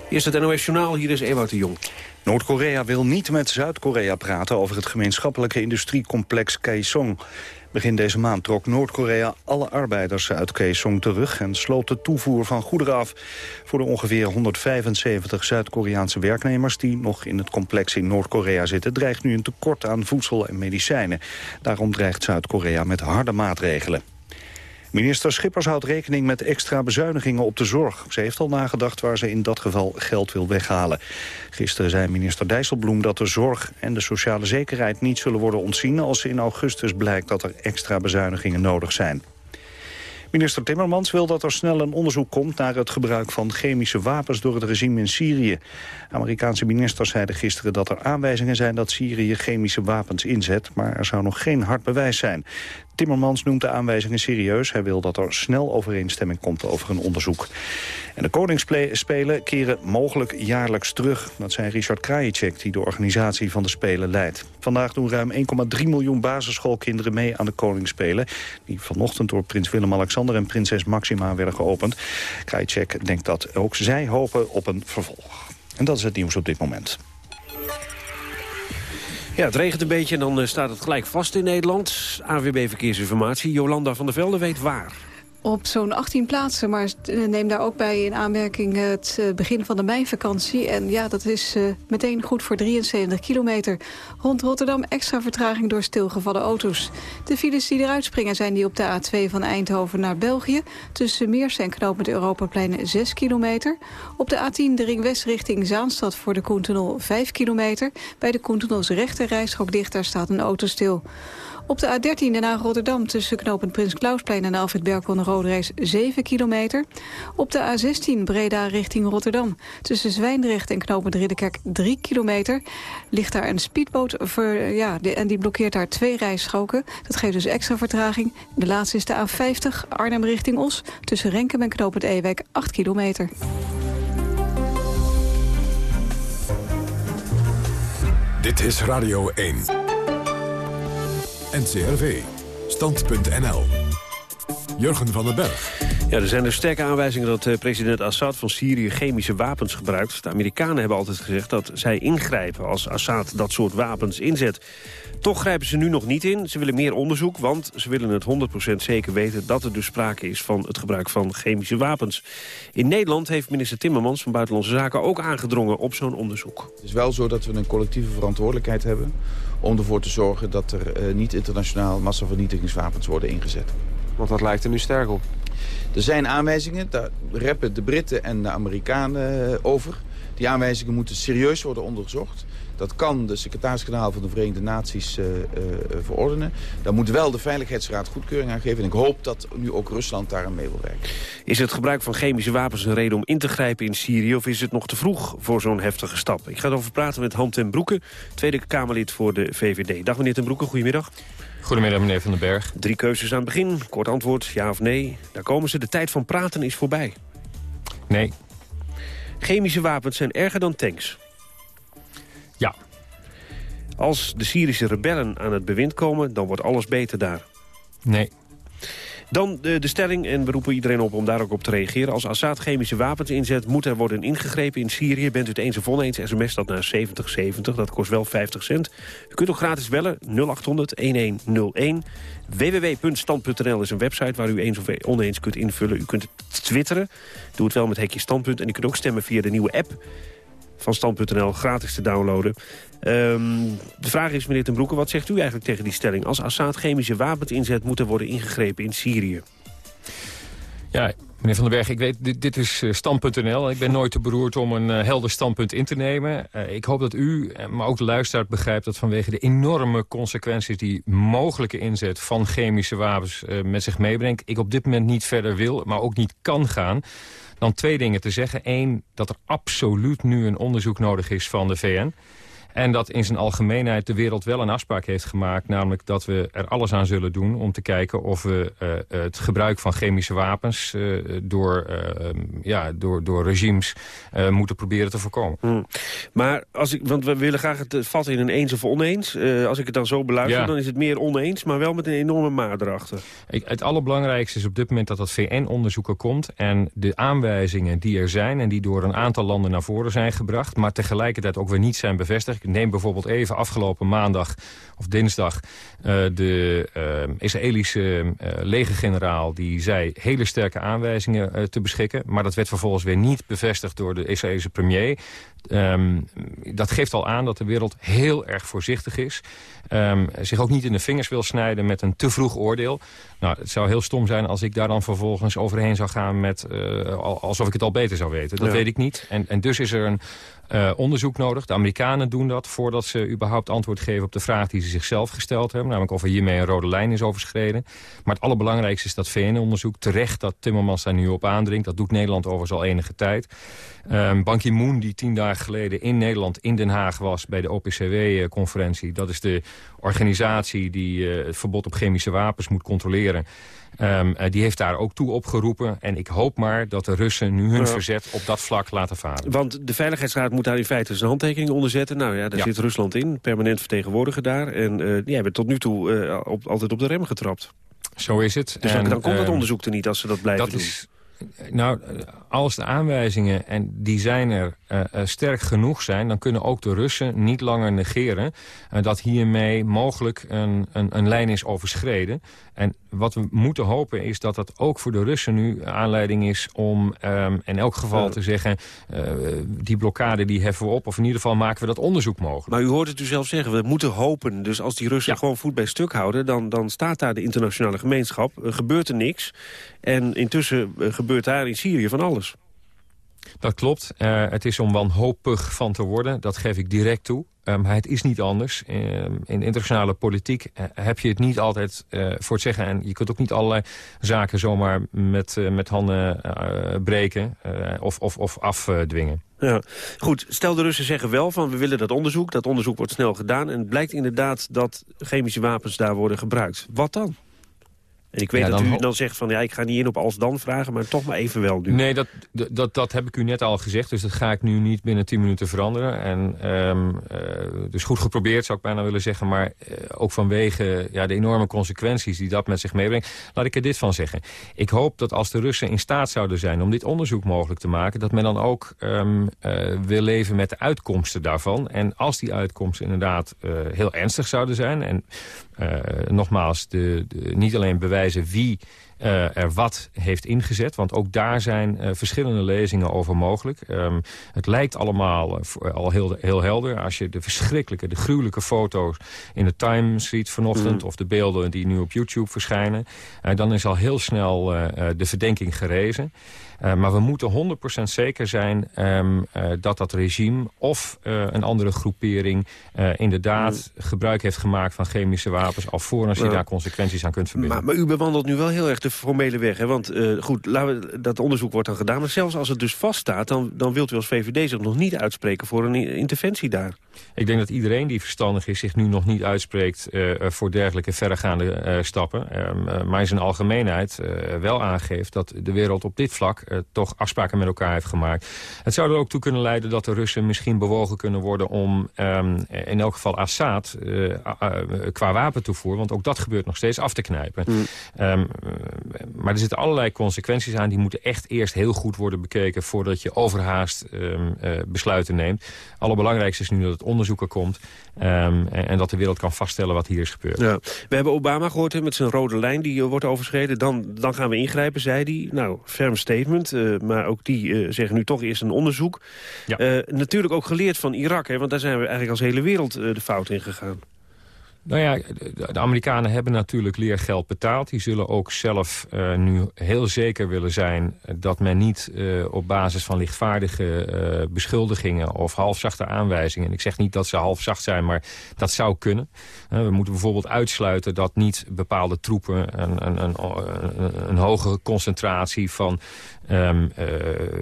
Eerst het NOS Journaal, hier is Ewout de Jong. Noord-Korea wil niet met Zuid-Korea praten over het gemeenschappelijke industriecomplex Kaesong. Begin deze maand trok Noord-Korea alle arbeiders uit Kaesong terug... en sloot de toevoer van goederen af voor de ongeveer 175 Zuid-Koreaanse werknemers... die nog in het complex in Noord-Korea zitten... dreigt nu een tekort aan voedsel en medicijnen. Daarom dreigt Zuid-Korea met harde maatregelen. Minister Schippers houdt rekening met extra bezuinigingen op de zorg. Ze heeft al nagedacht waar ze in dat geval geld wil weghalen. Gisteren zei minister Dijsselbloem dat de zorg en de sociale zekerheid niet zullen worden ontzien... als in augustus blijkt dat er extra bezuinigingen nodig zijn. Minister Timmermans wil dat er snel een onderzoek komt naar het gebruik van chemische wapens door het regime in Syrië. Amerikaanse ministers zeiden gisteren dat er aanwijzingen zijn dat Syrië chemische wapens inzet, maar er zou nog geen hard bewijs zijn. Timmermans noemt de aanwijzingen serieus. Hij wil dat er snel overeenstemming komt over een onderzoek. En de Koningsspelen keren mogelijk jaarlijks terug. Dat zei Richard Krajicek, die de organisatie van de Spelen leidt. Vandaag doen ruim 1,3 miljoen basisschoolkinderen mee aan de Koningsspelen... die vanochtend door prins Willem-Alexander en prinses Maxima werden geopend. Krajicek denkt dat ook zij hopen op een vervolg. En dat is het nieuws op dit moment. Ja, het regent een beetje en dan eh, staat het gelijk vast in Nederland. AWB Verkeersinformatie, Jolanda van der Velde weet waar. Op zo'n 18 plaatsen, maar neem daar ook bij in aanmerking het eh, begin van de meivakantie. En ja, dat is uh, meteen goed voor 73 kilometer. Rond Rotterdam extra vertraging door stilgevallen auto's. De files die eruit springen zijn die op de A2 van Eindhoven naar België. Tussen Meers en knooppunt Europaplein 6 kilometer. Op de A10 de ring west richting Zaanstad voor de Koentunnel 5 kilometer. Bij de Koentunnels rechter rijstrook dicht, daar staat een auto stil. Op de A13 Den Haag-Rotterdam tussen knooppunt Prins Klausplein en Alfred Berkel en Roderijs 7 kilometer. Op de A16 Breda richting Rotterdam tussen Zwijndrecht en knooppunt Ridderkerk 3 kilometer. Ligt daar een speedboot ja, en die blokkeert daar twee rijstroken. Dat geeft dus extra vertraging. De laatste is de A50 Arnhem richting Os tussen Renkum en knooppunt Ewijk 8 kilometer. Dit is Radio 1. NCRV. Stand.nl. Jurgen van den Berg. Ja, er zijn dus sterke aanwijzingen dat eh, president Assad van Syrië chemische wapens gebruikt. De Amerikanen hebben altijd gezegd dat zij ingrijpen als Assad dat soort wapens inzet. Toch grijpen ze nu nog niet in. Ze willen meer onderzoek, want ze willen het 100% zeker weten... dat er dus sprake is van het gebruik van chemische wapens. In Nederland heeft minister Timmermans van Buitenlandse Zaken ook aangedrongen op zo'n onderzoek. Het is wel zo dat we een collectieve verantwoordelijkheid hebben... om ervoor te zorgen dat er uh, niet internationaal massavernietigingswapens worden ingezet. Want dat lijkt er nu sterk op. Er zijn aanwijzingen, daar reppen de Britten en de Amerikanen over. Die aanwijzingen moeten serieus worden onderzocht. Dat kan de secretaris-generaal van de Verenigde Naties uh, uh, verordenen. Daar moet wel de Veiligheidsraad goedkeuring aan geven. En ik hoop dat nu ook Rusland daaraan mee wil werken. Is het gebruik van chemische wapens een reden om in te grijpen in Syrië... of is het nog te vroeg voor zo'n heftige stap? Ik ga erover praten met Han ten Broeke, Tweede Kamerlid voor de VVD. Dag meneer ten Broeke, goedemiddag. Goedemiddag meneer Van den Berg. Drie keuzes aan het begin. Kort antwoord, ja of nee. Daar komen ze. De tijd van praten is voorbij. Nee. Chemische wapens zijn erger dan tanks. Als de Syrische rebellen aan het bewind komen, dan wordt alles beter daar. Nee. Dan de, de, stelling, en we roepen iedereen op om daar ook op te reageren. Als Assad chemische wapens inzet, moet er worden ingegrepen in Syrië. Bent u het eens of oneens, sms dat naar 7070, dat kost wel 50 cent. U kunt ook gratis bellen, 0800-1101. www.stand.nl is een website waar u eens of oneens kunt invullen. U kunt het twitteren, doe het wel met hekje standpunt. En u kunt ook stemmen via de nieuwe app van stand.nl gratis te downloaden. Um, de vraag is, meneer Ten Broeke, wat zegt u eigenlijk tegen die stelling? Als Assad chemische wapens inzet, moet er worden ingegrepen in Syrië. Ja, meneer Van den Berg, ik weet, dit, dit is uh, stand.nl. Ik ben nooit te beroerd om een uh, helder standpunt in te nemen. Uh, ik hoop dat u, maar ook de luisteraar begrijpt... dat vanwege de enorme consequenties die mogelijke inzet van chemische wapens met zich meebrengt... ik op dit moment niet verder wil, maar ook niet kan gaan dan twee dingen te zeggen. Eén, dat er absoluut nu een onderzoek nodig is van de VN. En dat in zijn algemeenheid de wereld wel een afspraak heeft gemaakt. Namelijk dat we er alles aan zullen doen om te kijken of we uh, het gebruik van chemische wapens... Uh, door, uh, ja, door, door regimes moeten proberen te voorkomen. Hmm. Maar als ik, want we willen graag het vatten in een eens of oneens. als ik het dan zo beluister, ja. dan is het meer oneens... maar wel met een enorme maar erachter. Ik, het allerbelangrijkste is op dit moment dat dat VN-onderzoek er komt... en de aanwijzingen die er zijn en die door een aantal landen naar voren zijn gebracht... maar tegelijkertijd ook weer niet zijn bevestigd neem bijvoorbeeld even afgelopen maandag of dinsdag... Uh, de uh, Israëlische uh, legergeneraal die zei hele sterke aanwijzingen te beschikken. Maar dat werd vervolgens weer niet bevestigd door de Israëlische premier. Um, dat geeft al aan dat de wereld heel erg voorzichtig is. Um, zich ook niet in de vingers wil snijden met een te vroeg oordeel. Nou, het zou heel stom zijn als ik daar dan vervolgens overheen zou gaan... met uh, alsof ik het al beter zou weten. Dat ja. weet ik niet. En, en dus is er een uh, onderzoek nodig. De Amerikanen doen dat voordat ze überhaupt antwoord geven op de vraag die ze zichzelf gesteld hebben. Namelijk of er hiermee een rode lijn is overschreden. Maar het allerbelangrijkste is dat VN-onderzoek. Terecht dat Timmermans daar nu op aandringt. Dat doet Nederland overigens al enige tijd. Um, Ban Ki-moon die tien dagen geleden in Nederland in Den Haag was bij de OPCW-conferentie. Dat is de organisatie die uh, het verbod op chemische wapens moet controleren. Um, uh, die heeft daar ook toe opgeroepen. En ik hoop maar dat de Russen nu hun ja. verzet op dat vlak laten varen. Want de Veiligheidsraad moet daar in feite zijn handtekening onder zetten. Nou ja, daar ja. zit Rusland in, permanent vertegenwoordiger daar. En uh, jij bent tot nu toe op, altijd op de rem getrapt. Zo is het. Dus en, dan, dan komt het onderzoek er niet als ze dat blijven dat doen. Is, nou, als de aanwijzingen, en die zijn er, uh, uh, sterk genoeg zijn... dan kunnen ook de Russen niet langer negeren... Uh, dat hiermee mogelijk een, een, een lijn is overschreden. En wat we moeten hopen is dat dat ook voor de Russen nu aanleiding is... om um, in elk geval te zeggen, die blokkade die heffen we op... of in ieder geval maken we dat onderzoek mogelijk. Maar u hoort het u zelf zeggen, we moeten hopen. Dus als die Russen ja. gewoon voet bij stuk houden... dan, dan staat daar de internationale gemeenschap, gebeurt er niks... En intussen gebeurt daar in Syrië van alles. Dat klopt. Uh, het is om wanhopig van te worden. Dat geef ik direct toe. Um, maar het is niet anders. Um, in internationale politiek uh, heb je het niet altijd uh, voor het zeggen. En je kunt ook niet allerlei zaken zomaar met, met handen breken of, of, of afdwingen. Ja, goed. Stel de Russen zeggen wel van we willen dat onderzoek. Dat onderzoek wordt snel gedaan. En het blijkt inderdaad dat chemische wapens daar worden gebruikt. Wat dan? En ik weet ja, dat u dan zegt van ja, ik ga niet in op als dan vragen, maar toch maar even wel nu. Nee, dat, dat, dat heb ik u net al gezegd, dus dat ga ik nu niet binnen 10 minuten veranderen. En um, uh, dus goed geprobeerd zou ik bijna willen zeggen, maar uh, ook vanwege ja, de enorme consequenties die dat met zich meebrengt, laat ik er dit van zeggen. Ik hoop dat als de Russen in staat zouden zijn om dit onderzoek mogelijk te maken, dat men dan ook um, uh, wil leven met de uitkomsten daarvan. En als die uitkomsten inderdaad heel ernstig zouden zijn en nogmaals, de, de, niet alleen bewijzen wie er wat heeft ingezet. Want ook daar zijn verschillende lezingen over mogelijk. Ehm, het lijkt allemaal al heel, heel helder. Als je de verschrikkelijke, de gruwelijke foto's in de Time ziet vanochtend... Mm. of de beelden die nu op YouTube verschijnen... dan is al heel snel de verdenking gerezen. Uh, maar we moeten 100% zeker zijn um, uh, dat dat regime of uh, een andere groepering inderdaad mm. gebruik heeft gemaakt van chemische wapens alvorens je daar consequenties aan kunt verbinden. Maar, maar, u bewandelt nu wel heel erg de formele weg. Hè? Want goed, laten we, dat onderzoek wordt dan gedaan. Maar zelfs als het dus vaststaat, dan, dan wilt u als VVD zich nog niet uitspreken voor een interventie daar. Ik denk dat iedereen die verstandig is zich nu nog niet uitspreekt voor dergelijke verregaande stappen. Ehm, maar in zijn algemeenheid wel aangeeft dat de wereld op dit vlak uh, toch afspraken met elkaar heeft gemaakt. Het zou er ook toe kunnen leiden dat de Russen misschien bewogen kunnen worden... om um, in elk geval Assad uh, qua wapentoevoer... want ook dat gebeurt nog steeds, af te knijpen. Mm. Um, maar er zitten allerlei consequenties aan. Die moeten echt eerst heel goed worden bekeken... voordat je overhaast um, besluiten neemt. Allerbelangrijkste is nu dat het onderzoek er komt... en, en, dat de wereld kan vaststellen wat hier is gebeurd. Ja. We hebben Obama gehoord met zijn rode lijn die wordt overschreden. Dan, dan gaan we ingrijpen, zei hij. Nou, ferm statement. Uh, maar ook die uh, zeggen nu toch eerst een onderzoek. Ja. Uh, natuurlijk ook geleerd van Irak, hè, want daar zijn we eigenlijk als hele wereld de fout in gegaan. Nou ja, de Amerikanen hebben natuurlijk leergeld betaald. Die zullen ook zelf uh, nu heel zeker willen zijn... dat men niet uh, op basis van lichtvaardige uh, beschuldigingen... of halfzachte aanwijzingen... ik zeg niet dat ze halfzacht zijn, maar dat zou kunnen. we moeten bijvoorbeeld uitsluiten dat niet bepaalde troepen... een, een, een, een hoge concentratie van uh,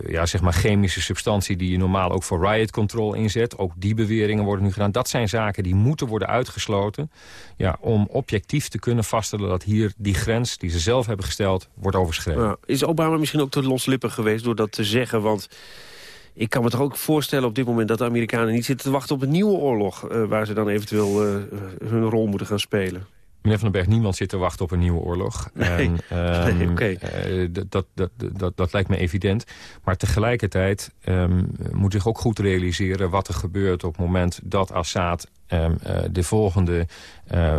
ja, zeg maar chemische substantie die je normaal ook voor riot control inzet. Ook die beweringen worden nu gedaan. Dat zijn zaken die moeten worden uitgesloten ja, om objectief te kunnen vaststellen dat hier die grens die ze zelf hebben gesteld wordt overschreden. Is Obama misschien ook te loslippig geweest door dat te zeggen? Want ik kan me toch ook voorstellen op dit moment dat de Amerikanen niet zitten te wachten op een nieuwe oorlog... Uh, waar ze dan eventueel uh, hun rol moeten gaan spelen. Meneer Van den Berg, niemand zit te wachten op een nieuwe oorlog. Nee, um, okay. uh, dat, dat, dat, dat, lijkt me evident. Maar tegelijkertijd um, moet zich ook goed realiseren... wat er gebeurt op het moment dat Assad um, uh, de volgende uh,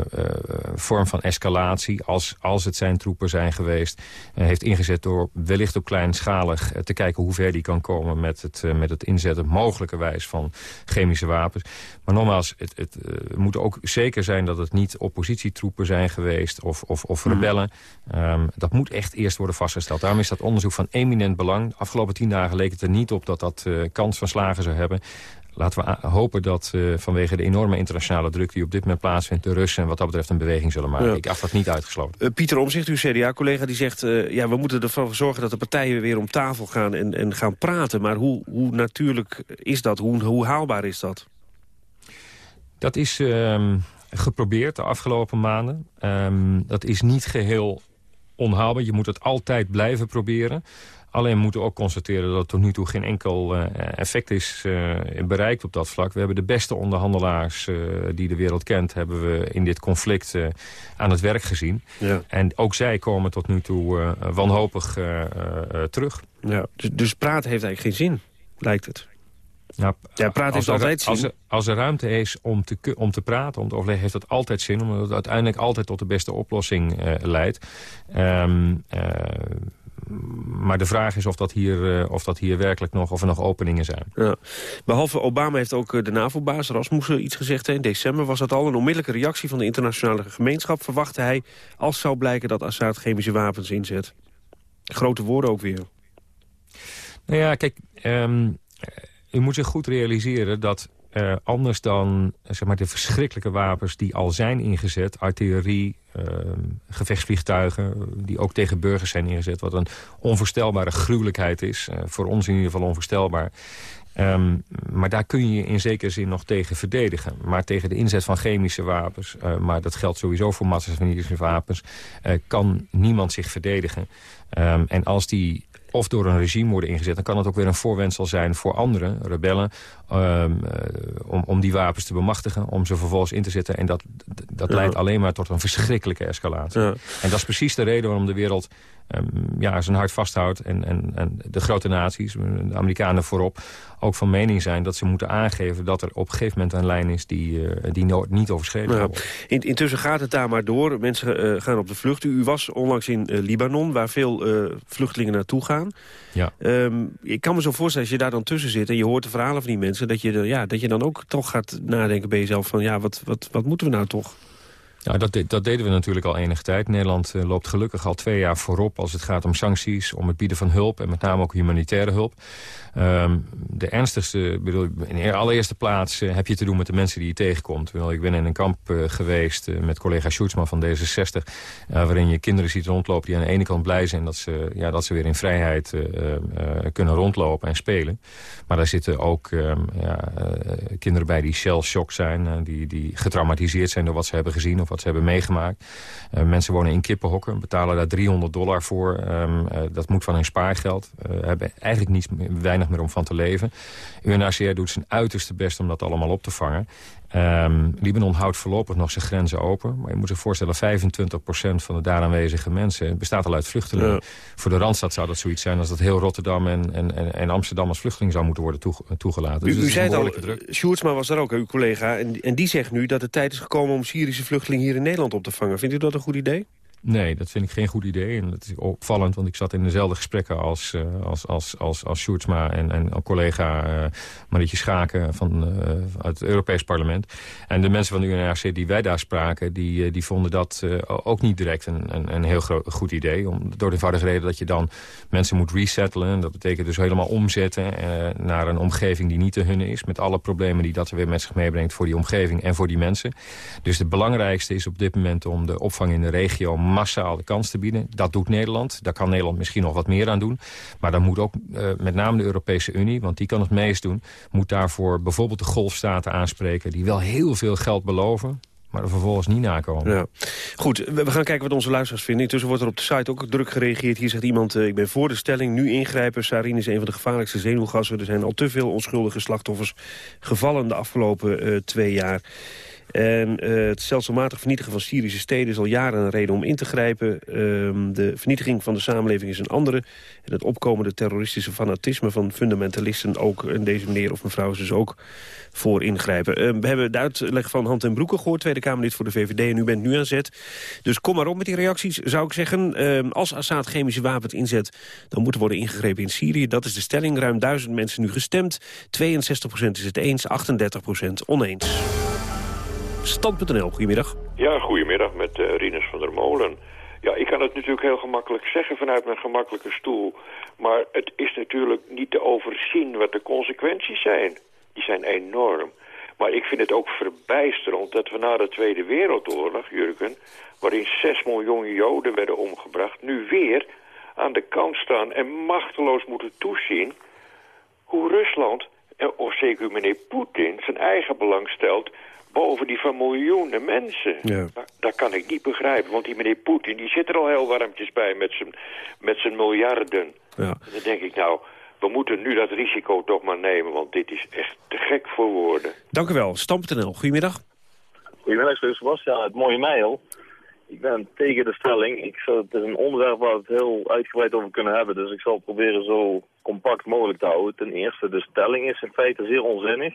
vorm van escalatie... Als, als het zijn troepen zijn geweest... heeft ingezet door wellicht ook kleinschalig te kijken... hoe ver die kan komen met het, met het inzetten mogelijkerwijs van chemische wapens. Maar nogmaals, het, het moet ook zeker zijn dat het niet oppositietroepen zijn geweest... of, of, of mhm. rebellen. Um, dat moet echt eerst worden vastgesteld. Daarom is dat onderzoek van eminent belang. De afgelopen tien dagen leek het er niet op dat dat kans van slagen zou hebben laten we hopen dat uh, vanwege de enorme internationale druk... die op dit moment plaatsvindt, de Russen wat dat betreft een beweging zullen maken. Ja. Ik acht dat niet uitgesloten. Uh, Pieter Omzicht, uw CDA-collega, die zegt... Uh, ja, we moeten ervoor zorgen dat de partijen weer om tafel gaan en, en gaan praten. Maar hoe, hoe natuurlijk is dat? Hoe, hoe haalbaar is dat? Dat is ehm, geprobeerd de afgelopen maanden. Um, dat is niet geheel onhaalbaar. Je moet het altijd blijven proberen. Alleen moeten we ook constateren dat tot nu toe geen enkel uh, effect is uh, bereikt op dat vlak. We hebben de beste onderhandelaars uh, die de wereld kent... hebben we in dit conflict aan het werk gezien. Ja. En ook zij komen tot nu toe wanhopig terug. Ja, dus, dus praten heeft eigenlijk geen zin, lijkt het. Nou, ja, praten heeft altijd zin. Als er, als er ruimte is om te, om te praten, om te overleggen, heeft dat altijd zin. Omdat het uiteindelijk altijd tot de beste oplossing leidt. Um, maar de vraag is of dat hier, uh, of dat hier werkelijk nog, of er nog openingen zijn. Ja. Behalve Obama heeft ook eh, de NAVO-baas Rasmussen iets gezegd. Hè. In december was dat al een onmiddellijke reactie van de internationale gemeenschap. Verwachtte hij, als zou blijken dat Assad chemische wapens inzet. Grote woorden ook weer. Nou ja, kijk, um, u moet zich goed realiseren dat uh, anders dan zeg maar, de verschrikkelijke wapens die al zijn ingezet... artillerie, uh, gevechtsvliegtuigen, die ook tegen burgers zijn ingezet... wat een onvoorstelbare gruwelijkheid is. Voor ons in ieder geval onvoorstelbaar. Um, maar daar kun je in zekere zin nog tegen verdedigen. Maar tegen de inzet van chemische wapens... maar dat geldt sowieso voor massa's wapens... kan niemand zich verdedigen. Um, en als die of door een regime worden ingezet... dan kan het ook weer een voorwendsel zijn voor andere rebellen... Um, om, om die wapens te bemachtigen, om ze vervolgens in te zetten. En dat, dat leidt alleen maar tot een verschrikkelijk verschrikkelijke escalatie. En dat is precies de reden waarom de wereld ja, zijn hart vasthoudt. En, en, en de grote naties, de Amerikanen voorop, ook van mening zijn... dat ze moeten aangeven dat er op een gegeven moment een lijn is... die, uh, die no niet overschreden wordt. In, intussen gaat het daar maar door. Mensen uh, gaan op de vlucht. U was onlangs in uh, Libanon, waar veel vluchtelingen naartoe gaan. Ja. Um, ik kan me zo voorstellen, als je daar dan tussen zit... en je hoort de verhalen van die mensen... dat je, ja, dat je dan ook toch gaat nadenken bij jezelf van... ja, wat, wat, wat moeten we nou toch? Ja, dat, dat, deden we natuurlijk al enige tijd. Nederland uh, loopt gelukkig al twee jaar voorop als het gaat om sancties... om het bieden van hulp en met name ook humanitaire hulp. Um, de ernstigste, bedoel, in de allereerste plaats uh, heb je te doen met de mensen die je tegenkomt. Ik ben in een kamp uh, geweest met collega Schuurtsma van D66... waarin je kinderen ziet rondlopen die aan de ene kant blij zijn... dat ze, ja, dat ze weer in vrijheid kunnen rondlopen en spelen. Maar daar zitten ook ehm, ja, kinderen bij die shell-shock zijn... die, die getraumatiseerd zijn door wat ze hebben gezien... of wat ze hebben meegemaakt. Uh, mensen wonen in kippenhokken, betalen daar 300 dollar voor. Um, uh, dat moet van hun spaargeld. Uh, hebben eigenlijk niets, weinig meer om van te leven. UNHCR doet zijn uiterste best om dat allemaal op te vangen. Um, Libanon houdt voorlopig nog zijn grenzen open. Maar je moet zich voorstellen, 25% van de daar aanwezige mensen bestaat al uit vluchtelingen. Ja. Voor de Randstad zou dat zoiets zijn als dat heel Rotterdam en, en, en Amsterdam als vluchteling zou moeten worden toegelaten. Dus u, u zei het al, Sjoerdsma was daar ook, uw collega. En, en die zegt nu dat de tijd is gekomen om Syrische vluchtelingen hier in Nederland op te vangen. Vindt u dat een goed idee? Nee, dat vind ik geen goed idee. En dat is opvallend, want ik zat in dezelfde gesprekken als, uh, als, als, als, als Sjoerdsma en, en collega uh, Marietje Schaken van, uh, uit het Europees Parlement. En de mensen van de UNRC die wij daar spraken, die, die vonden dat ook niet direct een, een, een heel goed idee. Om, door de eenvoudige reden dat je dan mensen moet resettelen. Dat betekent dus helemaal omzetten naar een omgeving die niet te hunne is. Met alle problemen die dat er weer met zich meebrengt voor die omgeving en voor die mensen. Dus het belangrijkste is op dit moment om de opvang in de regio massaal de kans te bieden. Dat doet Nederland. Daar kan Nederland misschien nog wat meer aan doen. Maar dan moet ook uh, met name de Europese Unie, want die kan het meest doen... moet daarvoor bijvoorbeeld de golfstaten aanspreken... die wel heel veel geld beloven, maar er vervolgens niet nakomen. Ja. Goed, we gaan kijken wat onze luisteraars vinden. Intussen wordt er op de site ook druk gereageerd. Hier zegt iemand, uh, ik ben voor de stelling, nu ingrijpen. Sarin is een van de gevaarlijkste zenuwgassen. Er zijn al te veel onschuldige slachtoffers gevallen de afgelopen uh, twee jaar. En uh, het stelselmatig vernietigen van Syrische steden is al jaren een reden om in te grijpen. Uh, de vernietiging van de samenleving is een andere. En het opkomende terroristische fanatisme van fundamentalisten ook. En deze meneer of mevrouw is dus ook voor ingrijpen. Uh, we hebben de uitleg van Hand en Broeken gehoord, Tweede Kamerlid voor de VVD. En u bent nu aan zet. Dus kom maar op met die reacties, zou ik zeggen. Uh, als Assad chemische wapens inzet, dan moet er worden ingegrepen in Syrië. Dat is de stelling. Ruim duizend mensen nu gestemd. 62% is het eens, 38% oneens. Stand.nl, goedemiddag. Ja, goedemiddag met uh, van der Molen. Ja, ik kan het natuurlijk heel gemakkelijk zeggen vanuit mijn gemakkelijke stoel. Maar het is natuurlijk niet te overzien wat de consequenties zijn. Die zijn enorm. Maar ik vind het ook verbijsterend dat we na de Tweede Wereldoorlog, Jurgen... waarin 6 miljoen Joden werden omgebracht... nu weer aan de kant staan en machteloos moeten toezien... hoe Rusland, of zeker meneer Poetin, zijn eigen belang stelt boven die van miljoenen mensen. Ja. Dat, dat, kan ik niet begrijpen, want die meneer Poetin... die zit er al heel warmtjes bij met zijn, met zijn miljarden. Ja. En dan denk ik, nou, we moeten nu dat risico toch maar nemen... want dit is echt te gek voor woorden. Dank u wel. Stam.nl, goedemiddag. Goedemiddag, Sebastian uit Mooie Meijel. Ik ben tegen de stelling. Ik zou, het is een onderwerp waar we het heel uitgebreid over kunnen hebben... dus ik zal proberen zo compact mogelijk te houden. Ten eerste, de stelling is in feite zeer onzinnig...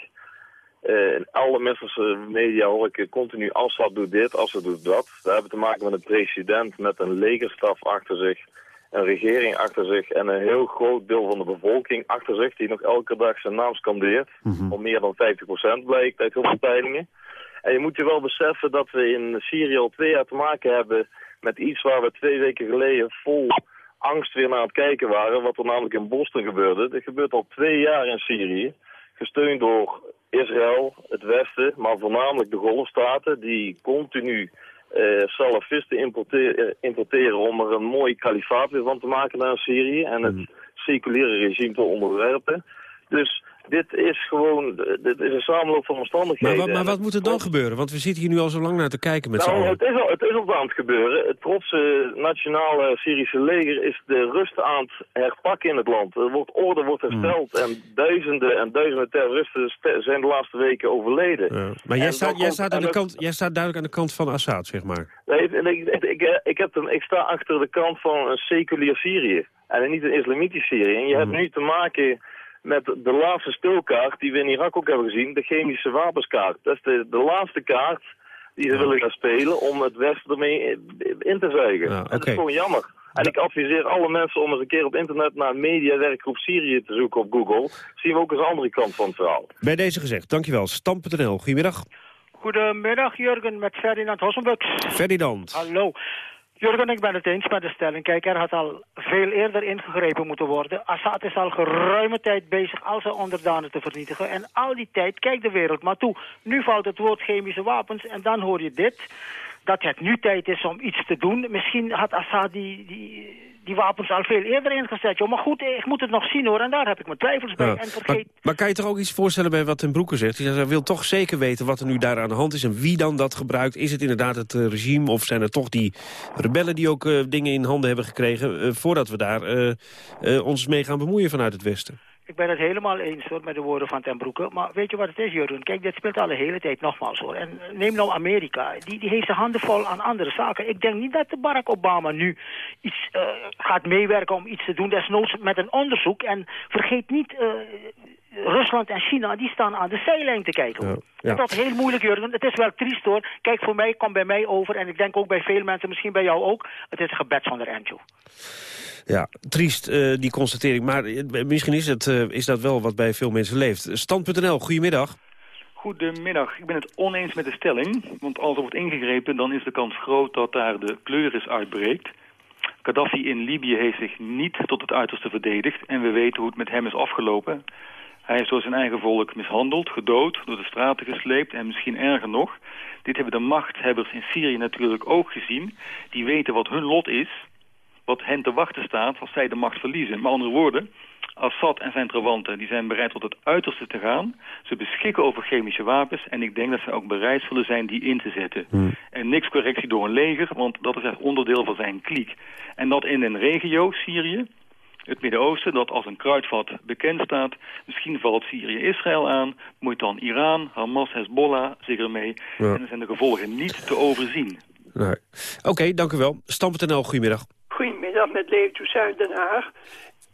In alle westerse media hoor ik continu Assad doet dit, Assad doet dat. We hebben te maken met een president met een legerstaf achter zich, een regering achter zich en een heel groot deel van de bevolking achter zich die nog elke dag zijn naam scandeert. Mm -hmm. Al meer dan 50% blijkt uit heel veel peilingen. En je moet je wel beseffen dat we in Syrië al twee jaar te maken hebben met iets waar we twee weken geleden vol angst weer naar het kijken waren, wat er namelijk in Boston gebeurde. Dit gebeurt al twee jaar in Syrië, gesteund door Israël, het Westen, maar voornamelijk de golfstaten... die continu uh, salafisten importeren, importeren om er een mooi kalifaat weer van te maken naar Syrië... en het seculiere regime te onderwerpen. Dus Dit is gewoon, dit is een samenloop van omstandigheden. Maar, wat, maar wat moet er dan gebeuren? Want we zitten hier nu al zo lang naar te kijken met Nou, het is, al, het is al aan het gebeuren. Het trotse nationale Syrische leger is de rust aan het herpakken in het land. Er wordt orde wordt hersteld en duizenden en duizenden terroristen st- zijn de laatste weken overleden. Ja. Maar jij staat, jij, staat aan de kant, jij staat duidelijk aan de kant van Assad, zeg maar. Nee, ik, ik, ik, ik, heb een, ik sta achter de kant van een seculier Syrië. En niet een islamitisch Syrië. En je hebt nu te maken met de laatste speelkaart die we in Irak ook hebben gezien. De chemische wapenskaart. Dat is de, de laatste kaart die ze willen gaan spelen om het Westen ermee in- te zuigen. En dat is gewoon jammer. En ik adviseer alle mensen om eens een keer op internet naar mediawerkgroep Syrië te zoeken op Google. Zien we ook eens de andere kant van het verhaal. Bij deze gezegd, dankjewel. Stam.nl, goedemiddag. Goedemiddag Jurgen met Ferdinand Hossenbux. Ferdinand. Hallo. Jurgen, ik ben het eens met de stelling. Kijk, er had al veel eerder ingegrepen moeten worden. Assad is al geruime tijd bezig al zijn onderdanen te vernietigen. En al die tijd kijkt de wereld maar toe. Nu valt het woord chemische wapens en dan hoor je dit. Dat het nu tijd is om iets te doen. Misschien had Assad die, die, die wapens al veel eerder ingezet. Joh. Maar goed, ik moet het nog zien hoor. En daar heb ik mijn twijfels bij. Ja. En vergeet Maar, maar kan je toch ook iets voorstellen bij wat Ten Broeke zegt? Hij wil toch zeker weten wat er nu daar aan de hand is en wie dan dat gebruikt. Is het inderdaad het eh, regime of zijn er toch die rebellen die ook eh, dingen in handen hebben gekregen... eh, voordat we daar ons mee gaan bemoeien vanuit het Westen? Ik ben het helemaal eens hoor, met de woorden van Ten Broeke. Maar weet je wat het is, Jurgen? Kijk, dit speelt al de hele tijd nogmaals hoor. En eh, neem nou Amerika. Die, die heeft zijn handen vol aan andere zaken. Ik denk niet dat de Barack Obama nu iets eh, gaat meewerken om iets te doen. Desnoods met een onderzoek. En vergeet niet... eh, Rusland en China, die staan aan de zijlijn te kijken. ja. Dat is heel moeilijk, Jurgen. Het is wel triest, hoor. Kijk, voor mij, komt bij mij over... en ik denk ook bij veel mensen, misschien bij jou ook... het is een gebed zonder end, joh. Ja, triest eh, die constatering. Maar eh, misschien is, het, eh, is dat wel wat bij veel mensen leeft. Stand.nl, goedemiddag. Goedemiddag. Ik ben het oneens met de stelling. Want als er wordt ingegrepen, dan is de kans groot dat daar de pleuris uitbreekt. Gaddafi in Libië heeft zich niet tot het uiterste verdedigd. En we weten hoe het met hem is afgelopen. Hij is door zijn eigen volk mishandeld, gedood, door de straten gesleept en misschien erger nog. Dit hebben de machthebbers in Syrië natuurlijk ook gezien. Die weten wat hun lot is, wat hen te wachten staat als zij de macht verliezen. Met andere woorden, Assad en zijn trawanten die zijn bereid tot het uiterste te gaan. Ze beschikken over chemische wapens en ik denk dat ze ook bereid zullen zijn die in te zetten. En niks correctie door een leger, want dat is echt onderdeel van zijn kliek. En dat in een regio, Syrië, het Midden-Oosten, dat als een kruidvat bekend staat. Misschien valt Syrië Israël aan, moet dan Iran, Hamas, Hezbollah zich ermee. Ja. En dan zijn de gevolgen niet te overzien. Nee. Oké, dank u wel. Stam.nl, goedemiddag. Goedemiddag, met Leeuw Toussaint Den Haag.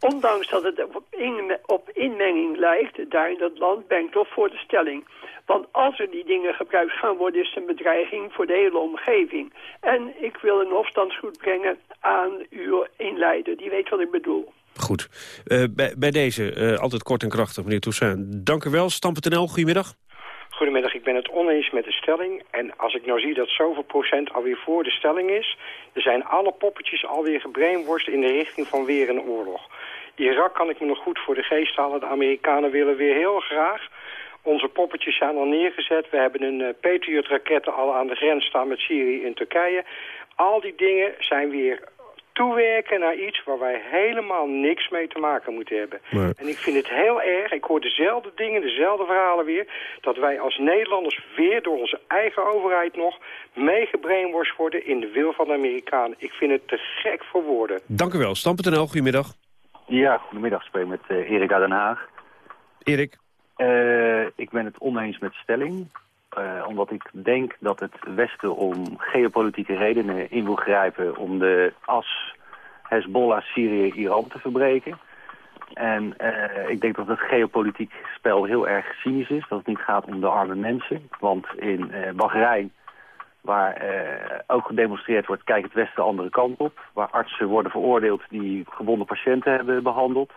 Ondanks dat het op, in, op inmenging lijkt, daar in dat land ben ik toch voor de stelling. Want als er die dingen gebruikt gaan worden, is het een bedreiging voor de hele omgeving. En ik wil een opstandsgoed brengen aan uw inleider. Die weet wat ik bedoel. Goed. Eh, bij, bij deze, eh, altijd kort en krachtig, meneer Toussaint. Dank u wel. Stam.nl, goedemiddag. Goedemiddag, ik ben het oneens met de stelling. En als ik nou zie dat zoveel procent alweer voor de stelling is... er zijn alle poppetjes alweer gebrainworst in de richting van weer een oorlog. Irak kan ik me nog goed voor de geest halen. De Amerikanen willen weer heel graag. Onze poppetjes zijn al neergezet. We hebben een uh, Patriot-raketten al aan de grens staan met Syrië en Turkije. Al die dingen zijn weer toewerken naar iets waar wij helemaal niks mee te maken moeten hebben. Nee. En ik vind het heel erg, ik hoor dezelfde dingen, dezelfde verhalen weer... dat wij als Nederlanders weer door onze eigen overheid nog... meegebrainworst worden in de wil van de Amerikanen. Ik vind het te gek voor woorden. Dank u wel. Stam.nl, goedemiddag. Ja, goedemiddag. Ik spreek met uh, Erik uit Den Haag. Erik. Uh, ik ben het oneens met stelling. Uh, omdat ik denk dat het Westen om geopolitieke redenen in wil grijpen... om de as Hezbollah, Syrië, Iran te verbreken. En uh, ik denk dat het geopolitiek spel heel erg cynisch is. Dat het niet gaat om de arme mensen. Want in uh, Bahrein, waar ook gedemonstreerd wordt... kijkt het Westen de andere kant op. Waar artsen worden veroordeeld die gewonde patiënten hebben behandeld.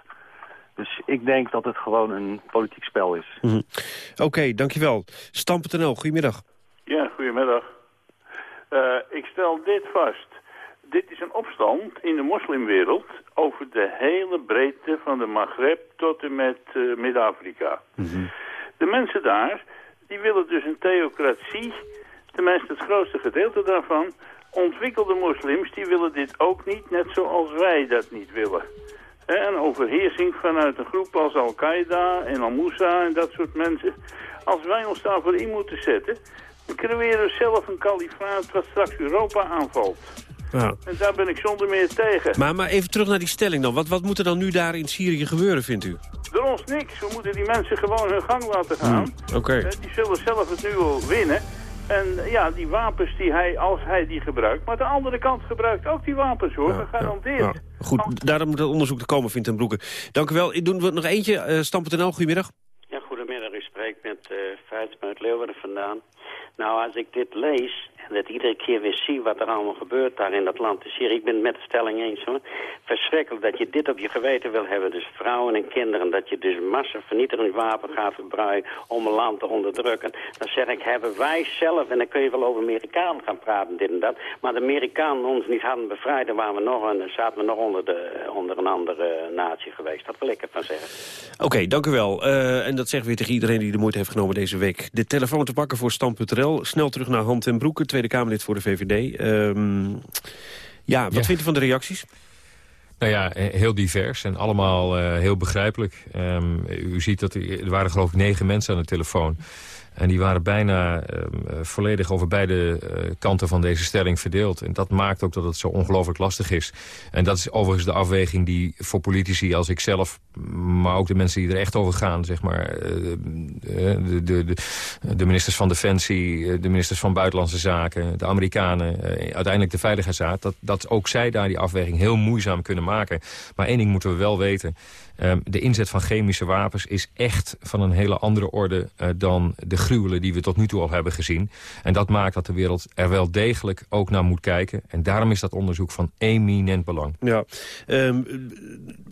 Dus ik denk dat het gewoon een politiek spel is. Mm -hmm. Oké, okay, dankjewel. Stam.nl, goedemiddag. Ja, goedemiddag. Uh, ik stel dit vast. Dit is een opstand in de moslimwereld over de hele breedte van de Maghreb tot en met uh, Midden-Afrika. Mm -hmm. De mensen daar, die willen dus een theocratie, tenminste het grootste gedeelte daarvan. Ontwikkelde moslims, die willen dit ook niet, net zoals wij dat niet willen. Een overheersing vanuit een groep als Al-Qaeda en Al-Musa en dat soort mensen. Als wij ons daarvoor in moeten zetten, dan creëren we zelf een kalifaat wat straks Europa aanvalt. En daar ben ik zonder meer tegen. Maar, maar even terug naar die stelling dan. Wat, wat moet er dan nu daar in Syrië gebeuren, vindt u? Door ons niks. We moeten die mensen gewoon hun gang laten gaan. Oké. Eh, Die zullen zelf het nu wel winnen. En eh, ja, die wapens die hij, als hij die gebruikt. Maar de andere kant gebruikt ook die wapens hoor. Gegarandeerd. Ja. Goed, daarom moet dat onderzoek te komen, vindt Ten Broeke. Dank u wel. Ik doe nog eentje. Uh, Stam.nl, goedemiddag. Ja, goedemiddag. U spreekt met uh, Feitsma uit Leeuwarden vandaan. Nou, als ik dit lees dat iedere keer weer zie wat er allemaal gebeurt daar in dat land te Syrië. Ik ben het met de stelling eens. Verschrikkelijk dat je dit op je geweten wil hebben. Dus vrouwen en kinderen. Dat je dus massavernietigend wapen gaat gebruiken om een land te onderdrukken. Dan zeg ik, hebben wij zelf, en dan kun je wel over Amerikanen gaan praten, dit en dat. Maar de Amerikanen ons niet hadden bevrijd, dan waren we nog een, zaten we nog onder, de, onder een andere natie geweest. Dat wil ik ervan zeggen. Oké, dank u wel. Uh, en dat zeggen we tegen iedereen die de moeite heeft genomen deze week. De telefoon te pakken voor Stam.nl. Snel terug naar Hand en Broeken, Tweede Kamerlid voor de VVD. Um, ja, wat ja. vindt u van de reacties? Nou ja, heel divers en allemaal uh, heel begrijpelijk. Um, u ziet dat er, er waren geloof ik negen mensen aan de telefoon. En die waren bijna uh, volledig over beide uh, kanten van deze stelling verdeeld. En dat maakt ook dat het zo ongelooflijk lastig is. En dat is overigens de afweging die voor politici als ik zelf... maar ook de mensen die er echt over gaan, zeg maar... De, de, de, de, ministers van Defensie, de ministers van Buitenlandse Zaken... de Amerikanen, uiteindelijk de Veiligheidsraad... Dat, dat ook zij daar die afweging heel moeizaam kunnen maken. Maar één ding moeten we wel weten... Um, de inzet van chemische wapens is echt van een hele andere orde uh, dan de gruwelen die we tot nu toe al hebben gezien. En dat maakt dat de wereld er wel degelijk ook naar moet kijken. En daarom is dat onderzoek van eminent belang. Ja, um,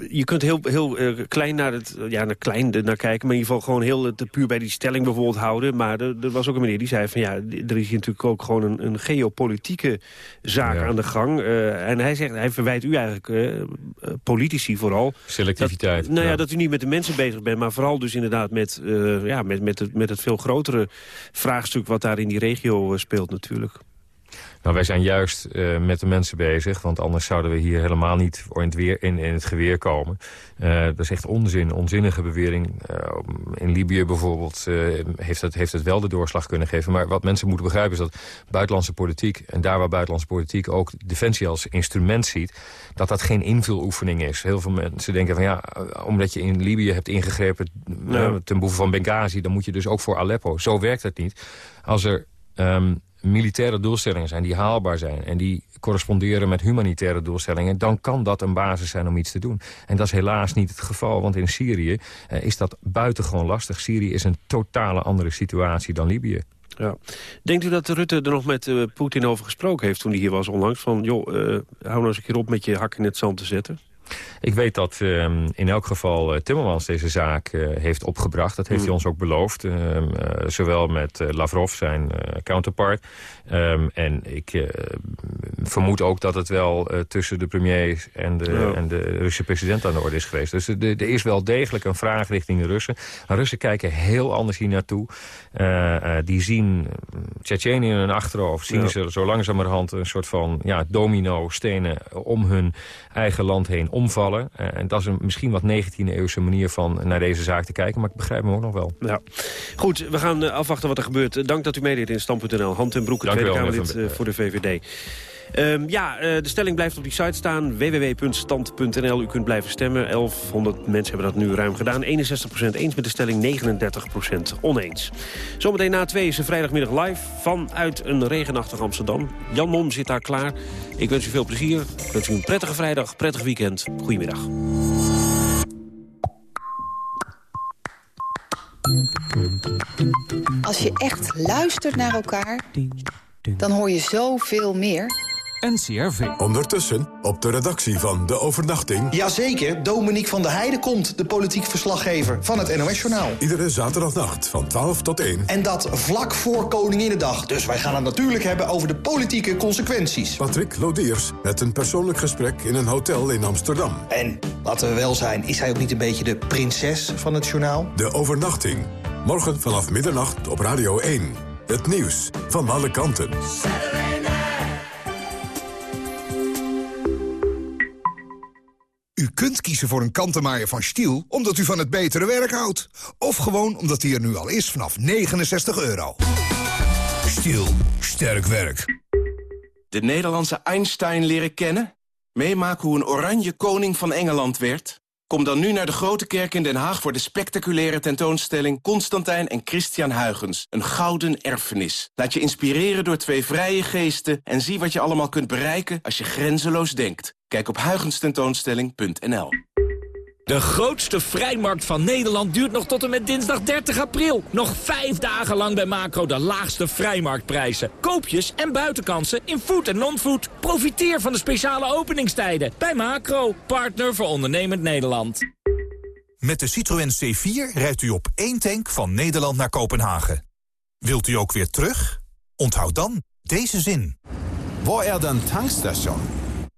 je kunt heel, heel uh, klein naar het ja, naar klein naar kijken, maar in ieder geval gewoon heel het puur bij die stelling bijvoorbeeld houden. Maar er, er was ook een meneer die zei van ja, er is hier natuurlijk ook gewoon een, een geopolitieke zaak ja. aan de gang. Uh, en hij zegt, hij verwijt u eigenlijk politici vooral. Selectiviteit. Dat, nou ja, ja, dat u niet met de mensen bezig bent, maar vooral dus inderdaad met, uh, ja, met, met, het, met het veel grotere vraagstuk wat daar in die regio uh, speelt natuurlijk. Nou, wij zijn juist uh, met de mensen bezig, want anders zouden we hier helemaal niet in het, weer, in, in het geweer komen. Uh, dat is echt onzin, onzinnige bewering. Uh, in Libië bijvoorbeeld heeft, het, heeft het wel de doorslag kunnen geven. Maar wat mensen moeten begrijpen is dat buitenlandse politiek... en daar waar buitenlandse politiek ook defensie als instrument ziet... dat dat geen invuloefening is. Heel veel mensen denken van ja, omdat je in Libië hebt ingegrepen... Ten behoeve van Benghazi, dan moet je dus ook voor Aleppo. Zo werkt het niet. Als er... Um, militaire doelstellingen zijn die haalbaar zijn... en die corresponderen met humanitaire doelstellingen... dan kan dat een basis zijn om iets te doen. En dat is helaas niet het geval, want in Syrië uh, is dat buitengewoon lastig. Syrië is een totale andere situatie dan Libië. Ja. Denkt u dat Rutte er nog met uh, Poetin over gesproken heeft toen hij hier was onlangs? Van, joh, uh, hou nou eens een keer op met je hak in het zand te zetten. Ik weet dat uh, in elk geval uh, Timmermans deze zaak uh, heeft opgebracht. Dat heeft mm. hij ons ook beloofd. Ehm, zowel met Lavrov, zijn counterpart. Um, en ik vermoed ook dat het wel tussen de premier en de, ja. en de Russische president aan de orde is geweest. Dus er is wel degelijk een vraag richting de Russen. Maar Russen kijken heel anders hier naartoe. die zien Tsjetsjenië in hun achterhoofd. Zien ja. ze zo langzamerhand een soort van ja, domino stenen om hun eigen land heen omvallen. En dat is een misschien wat 19e-eeuwse manier van naar deze zaak te kijken. Maar ik begrijp hem ook nog wel. Ja. Goed, we gaan afwachten wat er gebeurt. Dank dat u meedeed in Stand.nl. Hand en Broek, Tweede Kamerlid voor de VVD. Um, ja, uh, de stelling blijft op die site staan. www.stand.nl. U kunt blijven stemmen. 1100 mensen hebben dat nu ruim gedaan. 61% eens met de stelling, 39% oneens. Zometeen na twee is de vrijdagmiddag live vanuit een regenachtig Amsterdam. Jan Mom zit daar klaar. Ik wens u veel plezier. Ik wens u een prettige vrijdag, prettig weekend. Goedemiddag. Als je echt luistert naar elkaar, dan hoor je zoveel meer... NCRV. Ondertussen op de redactie van De Overnachting... Jazeker, Dominique van der Heijden komt, de politiek verslaggever van het NOS-journaal. Iedere zaterdagnacht van 12 tot 1. En dat vlak voor Koninginnedag. Dus wij gaan het natuurlijk hebben over de politieke consequenties. Patrick Lodiers met een persoonlijk gesprek in een hotel in Amsterdam. En, laten we wel zijn, is hij ook niet een beetje de prinses van het journaal? De Overnachting. Morgen vanaf middernacht op Radio 1. Het nieuws van alle kanten. U kunt kiezen voor een kantenmaaier van Stiel omdat u van het betere werk houdt. Of gewoon omdat hij er nu al is vanaf 69 euro. Stiel. Sterk werk. De Nederlandse Einstein leren kennen? Meemaken hoe een oranje koning van Engeland werd? Kom dan nu naar de Grote Kerk in Den Haag voor de spectaculaire tentoonstelling Constantijn en Christian Huygens. Een gouden erfenis. Laat je inspireren door twee vrije geesten en zie wat je allemaal kunt bereiken als je grenzeloos denkt. Kijk op huygenstentoonstelling.nl. De grootste vrijmarkt van Nederland duurt nog tot en met dinsdag 30 april. Nog vijf dagen lang bij Macro de laagste vrijmarktprijzen. Koopjes en buitenkansen in food en non-food. Profiteer van de speciale openingstijden bij Macro, partner voor ondernemend Nederland. Met de Citroën C4 rijdt u op één tank van Nederland naar Kopenhagen. Wilt u ook weer terug? Onthoud dan deze zin. Waar er dan tankstation?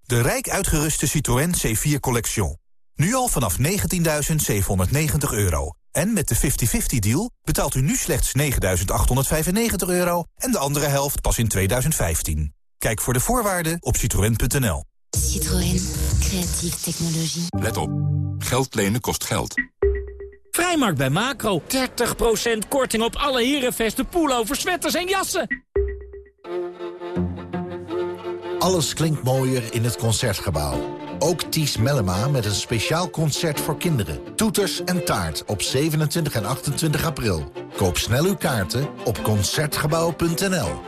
De rijk uitgeruste Citroën C4 Collection. Nu al vanaf 19.790 euro. En met de 50-50-deal betaalt u nu slechts 9.895 euro... en de andere helft pas in 2015. Kijk voor de voorwaarden op citroën.nl. Citroën. Creatieve technologie. Let op. Geld lenen kost geld. Vrijmarkt bij Macro. 30% korting op alle herenvesten, pullovers, sweaters en jassen. Alles klinkt mooier in het Concertgebouw. Ook Ties Mellema met een speciaal concert voor kinderen. Toeters en taart op 27 en 28 april. Koop snel uw kaarten op Concertgebouw.nl.